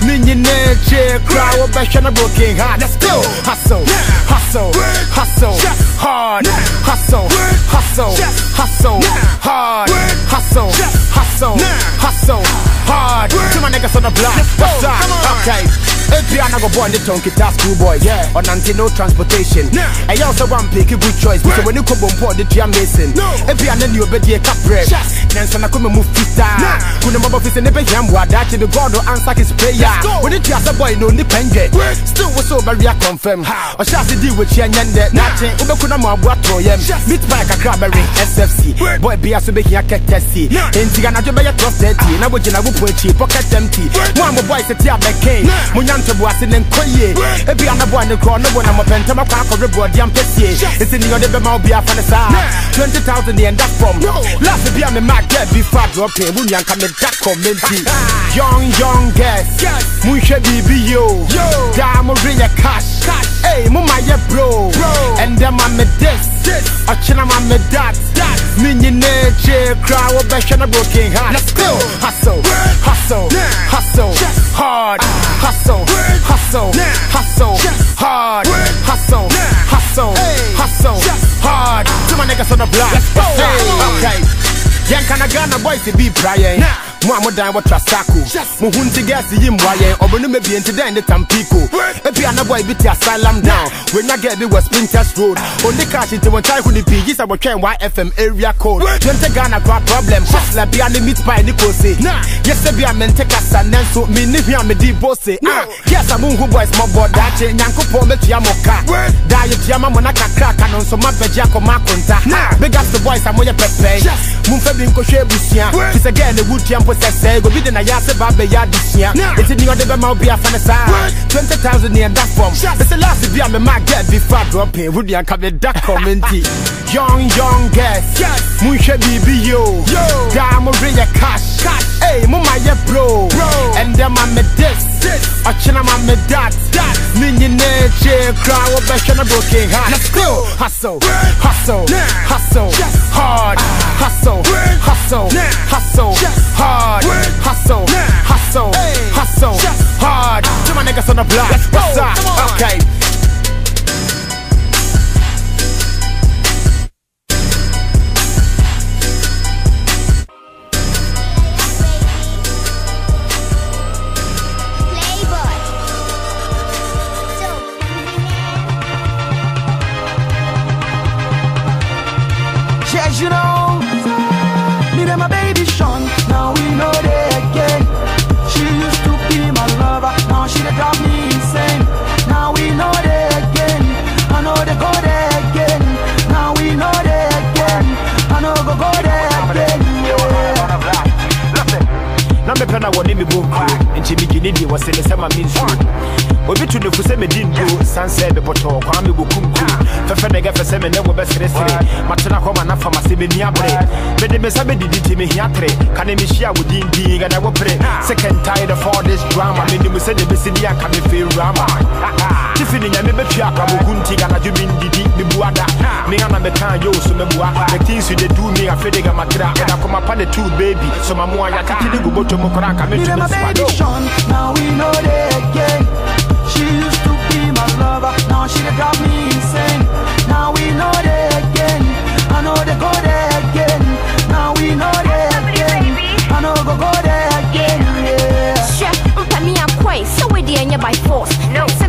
Nini nature, crowd, or Bashana broken heart. Let's go, hustle, hustle, hustle, hard, hustle, hustle, hustle, hard, hustle, hustle, hustle, hard. To my niggas on the block, what's up? Okay. Every I go born the tongue guitar school boys. Yeah. On anti no transportation. Nah. And you also want pick a good choice. Because when you come on board the Tia Mason. No. Every and then you obey a cap bread. Then son I come move fita. Kuna mama fisa ne be yam wa that the God will answer his prayer. When the Tia boy no ni penge. Still was so very confirm. Or shall the deal with you and yende. Nothing. Ube kuna mo abwa to yem. Meet by a cranberry SFC. Boy be aso be here ketesi. Inti gana jo be ya trusted. Na wo jina wo pochi pocket empty. Mo am boy se tia be king. Munya ntobo ase ne nkoye ebi anabo ne kro no bona mopenta makwa akore body am pesie ese ni ode be ma obi afa ne sa 20000 the end that from. Last be am ma get be fat drop in bu nyanka me that commenti ah. young young guest mu hwe bibi yo. Da mo reya cash. Hey mo my bro. And them am this achina ma me that me nyine che cry wo be hwe na broken heart. Let's go. Hustle hustle hustle. Hard. Hustle hustle, hustle, hard, hustle, hustle, hustle, hard. To my niggas on the block. Let's go. Okay. Yankana Ghana boys to be Brian. Mo amo dan wo trasaku. Mo hunti gas yi mwaye. Obonu me bi enti dan ne tampiko. Ebi ana boy bi ti asylum down. When I get bi was Sprinters Road. Only cash into one try huni bi. Yisa wo twen YFM area code. Twente Ghana gra problem. Hustler bi ani meat pie ni kose. Yes bi a mente kasa nenso me ni hia me di bose. Ah, yes I'm who boys my boy dache. Nyankopon me tua mo ka. Da ye tua ma mo na kakra ka no so ma beji akoma konta. Big up the boys amoye pepe. Mumfa bi nkɔhwɛ abusua. Ti sɛ girl ne wutia mpo sɛ sɛ gobi de na yase ba bɛ yɛ adesua eti ni ɔde bɛ ma obi afa ne saa twenty thousand ni ɛda fam bɛsɛ laasi bi a mɛ maa gɛɛ bi fa dɔpin ewu deɛ nka bɛ da kɔmɛnti young young girls mu n hwɛ biribi yo. Daa mo reyɛ cash. Hey, mo ma yɛ bro. Ɛndɛ ma mɛ dis this. Achina I'm a that. Ninja nature cry what back on a broken heart. Let's go. Hustle, hustle, hustle, hard. Hustle, hustle, hustle, hard. Hustle, hustle, hustle, hard. To my niggas on the block. What's up? Okay. You know, me and my baby Sean, now we know they again. She used to be my lover, now she done drive me insane. Now we know they again, I know they go there again. Now we know they again, I know go go there again. mepɛ na wɔne me bonkuo nti megyene deɛ wɔse ne sɛ ma me nsuo obi to nefu sɛ medi nduo san sɛ mebɔtɔɔ kwaa mebɔkumkum fɛfɛ ne gɛfɛ sɛ me ne wo bɛseresere matena hɔ ma na fa mase menni abere mede me nsa bɛdidi nti mehia tere ka ne mehyia wo dindin ɛnɛ wo pere and tired of all this drama. Menim sɛ ne bɛsi di anka mefee rama. Tifi ne nyame bɛtua akramogu nti ganadwo mendidi mebua da. Menga na mekaa yo so mɛbua the things you dey do me afede ga matra ɛda kɔma pa ne too baby. So ma moa yɛatete ne gu bɔtɔ mu koraa Me my baby Sean, now we know they again. Now she done drive me insane. Now we know they again, I know they go there again. Now we know they again, I know go go there again. Yeah. Chef, mpa me akwai, so we dey by force.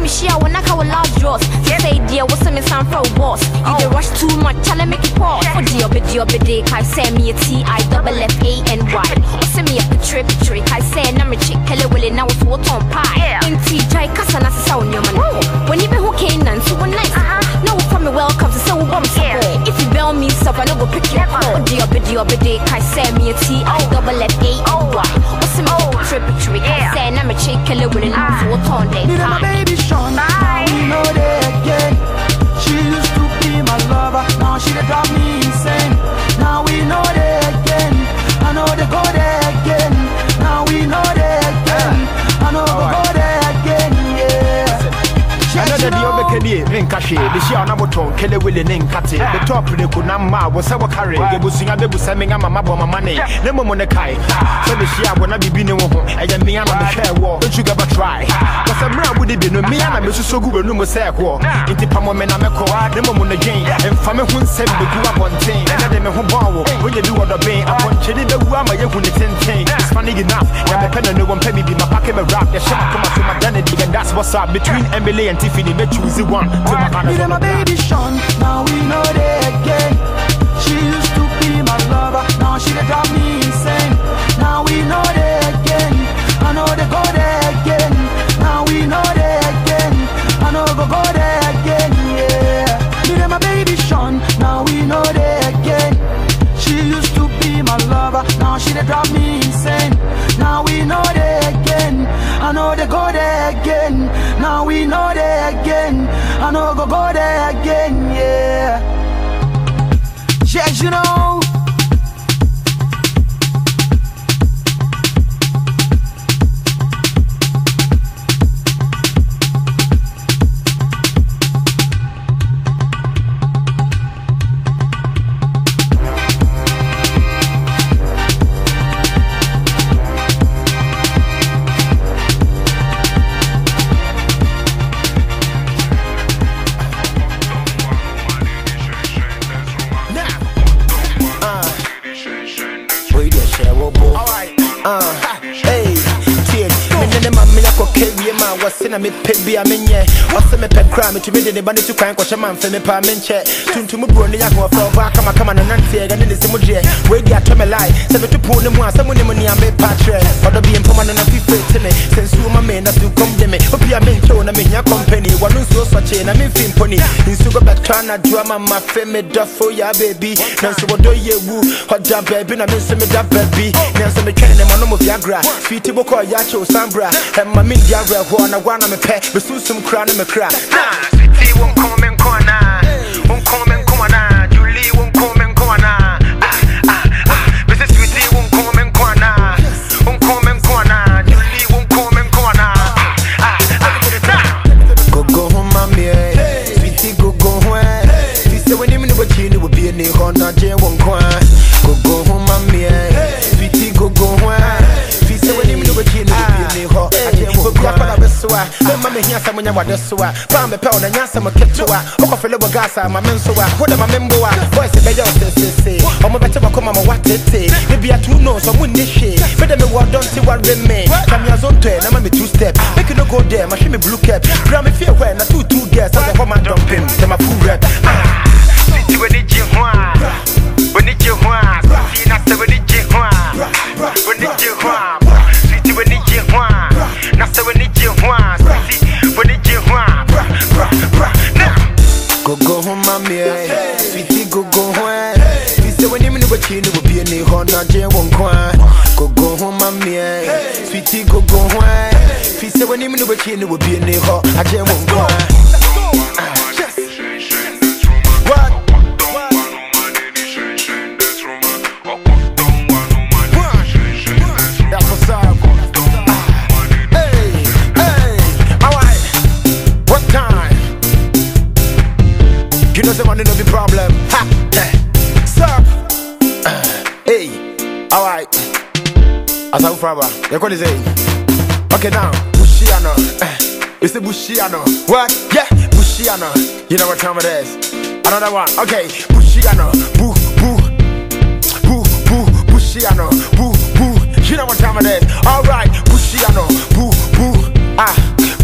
Me share when I call love draws. Say dear, what's me sound for boss? You dey rush too much, tell make it pause. For dear, be dear, be day, kai say me a T I double F A N Y. What's me up the trip, trick? I say na me chick, kele will now was what on pie. In T J kasa na sa on your man. When you be who came and so nice. Uh-huh. No for me welcome to so support. If you bail me stuff, I no go pick your call. Dear, be dear, be day, kai say me a T I double F A N Y. What's me up the trip, trick? I say na me chick, kele will now was what on day. Me and my baby Sean, now we know they again. She used to be my lover, now she done drive me da deɛ wobɛka die menka hwee mehyia wo na motɔn kele wele ne nkate metɔp ne ko nam ma wo sɛ wokare yɛbusua bɛbusa menga mama bɔ mama ne ne ah. mmom ne kae sɛ mehyia wo na biribi ne wo ho ɛyɛ mmea na mehwɛɛ wɔ ɛnsuga bɛtrae ah. wɔsɛ mmerɛ a wode bi no mmea na mesuso gu w'anom sɛ ɛkoɔ nti pamɔ me na mɛkɔ ne mmom no dwen ɛmfa me ho nsɛm bɛgu abɔnten ɛnɛ de me ho bɔn wo woyɛ bi wɔ dɔben apɔnkyɛne bɛwu ama yɛhu ne tenten It's funny enough. Yɛmepɛ no no wɔmpɛ me bi mapake me rap. Yɛhyɛ makoma so madane dig and that's what's up between Emily and Tiffany. Me choose one Me and my baby Sean, now we know they again. She used to be my lover, now she done drive me insane. Now we know they again, I know they go there again. Now we know they again, I know go go there again. Yeah. Me and my baby Sean, now we know they again. She used to be my lover, now she done drive me insane. Now we know they again, I know they go there again. Now we know they again, I know go go there again, yeah. Yes, you know. Na mepɛ bi a menyɛ ɔsɛ mepɛ kora metumi de ne ba no tu kwan kɔhyɛ ma mfɛ mepɛ a menkyɛ tuntum buro ne yahoɔfɛ ɔbɔ akamakama no nanteɛ ɛne ne sɛ mu deɛ weidi atɔ me lae sɛ meto poo no mu a sɛ monim nea mepa kyerɛ ɔdɔ bi mpɔma no na fifiri te me. Sɛ ma me. Na sukɔm de me obi a menkyɛw na mehia kɔmpani wɔno nsuo sɔkyee na memfi mpɔni nsu gɔ bɛtɔ anadwoa ma mafe me dɔfo ya baabi nanso wɔdɔ yɛ wu ɔda baabi na me nso meda baabi nanso metwɛn ne ma no mo viagra. Sweeti bokɔ yɛakyew sambra. Ɛma mendi awerɛhoɔ na woa na mepɛ mesunsum kora ne mekra Sweetie won't come and corner. Bɛma mehia sɛ monyɛ wade so a paa mepɛ wo na nya asɛm ketewa wokɔfele wɔ gas a ma me nso a wode ma memboa boys bɛyɛ wo sesese ɔmo bɛte bɔkɔma ma woatete bebia two nos ɔmo nni hwee mede me wɔ dɔnte ware me. Kameazontoɛ na ma me two step. Make you no go there mahwe me blue cap. Bra me fie hɔ na two two girls sɛ hɔ ma dɔmpem sɛ ma full rep Sweetie, when it you want, when it you want, see na say when it you na je won kwa. Go go home, mommy. eh. Sweetie, go go home. Fi say when you me what you know be any ho na je won kwa. As a fraba, you call it say. Okay now, Bushiano. Uh, it's the Bushiano. What? Yeah, Bushiano. You know what time it is? Another one. Okay, Bushiano. Boo, boo, boo, boo, Bushiano. Boo, boo. You know what time it is? Alright, Bushiano. Boo, boo. Ah,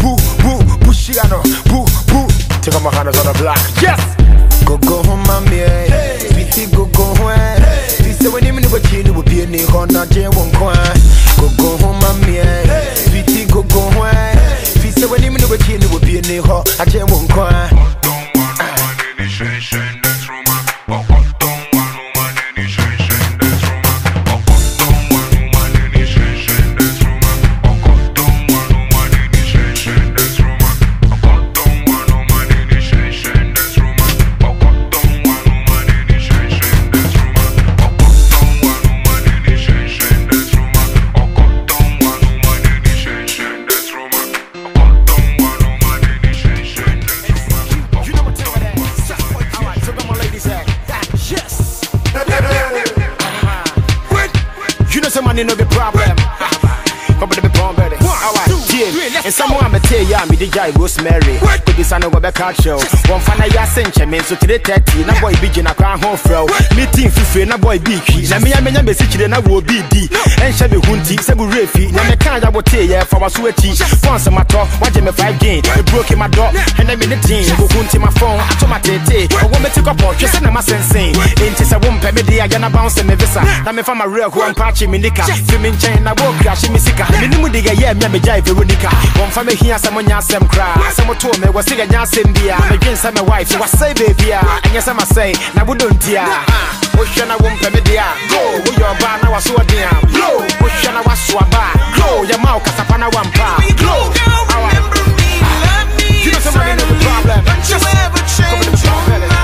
boo, boo, Bushiano. Boo, boo. Take off my hands on the block. Yes! Go go home, mommy. eh. Sweetie, go go home. She say when you mean what you know, be any Honda J one coin. Go go home, mommy. eh. Sweetie, go go home. She say when you mean what you know, coin. You know yeah. And someone me tell ya me the guy Rosemary. Baby son go back out show. One fana ya senche men so tire 30 na boy bi gina kwa ho fro. Meeting fife na boy bi kwi. Na me ya menya me sikire na wo bi di. Enhye be hunti se bu refi. Na me kan ya bo tell ya fa waso achi. Once my talk, waje me five gain. Me broke my door. And then me the team go hunti my phone. Ato my tete. Owo me take up on hwese na ma sensing. Enti se wo mpe me de ya na bounce me visa. Na me fa my real who am patch me nika. Fi me nchen na wo crash me sika. Me nimu de ya me me jai Veronica. Won fa me hia some nya asem kra. Asem to me wo siga nya asem bia. Me dwen say me wife so say baby a. Anya say ma say na wo don't dia. Wo hwe na wo mpe me dia. Go wo your ba na waso dia. Blow wo hwe na waso aba. Glow ya ma kasapa na wampa. You know somebody know the problem. Just come with the problem. What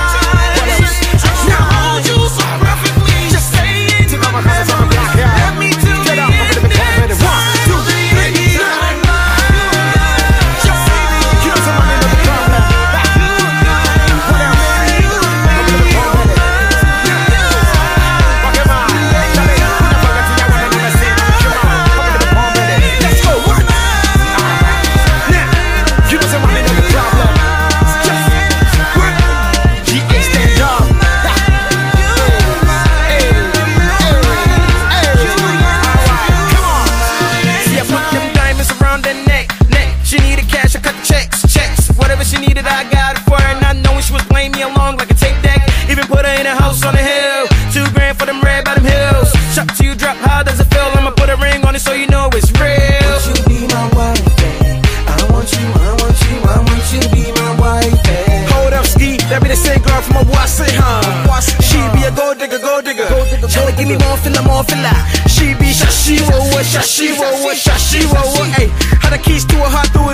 give me more filler, more filler. She be shashi wo wo, shashi wo wo, shashi wo wo. Hey, how the keys to a heart threw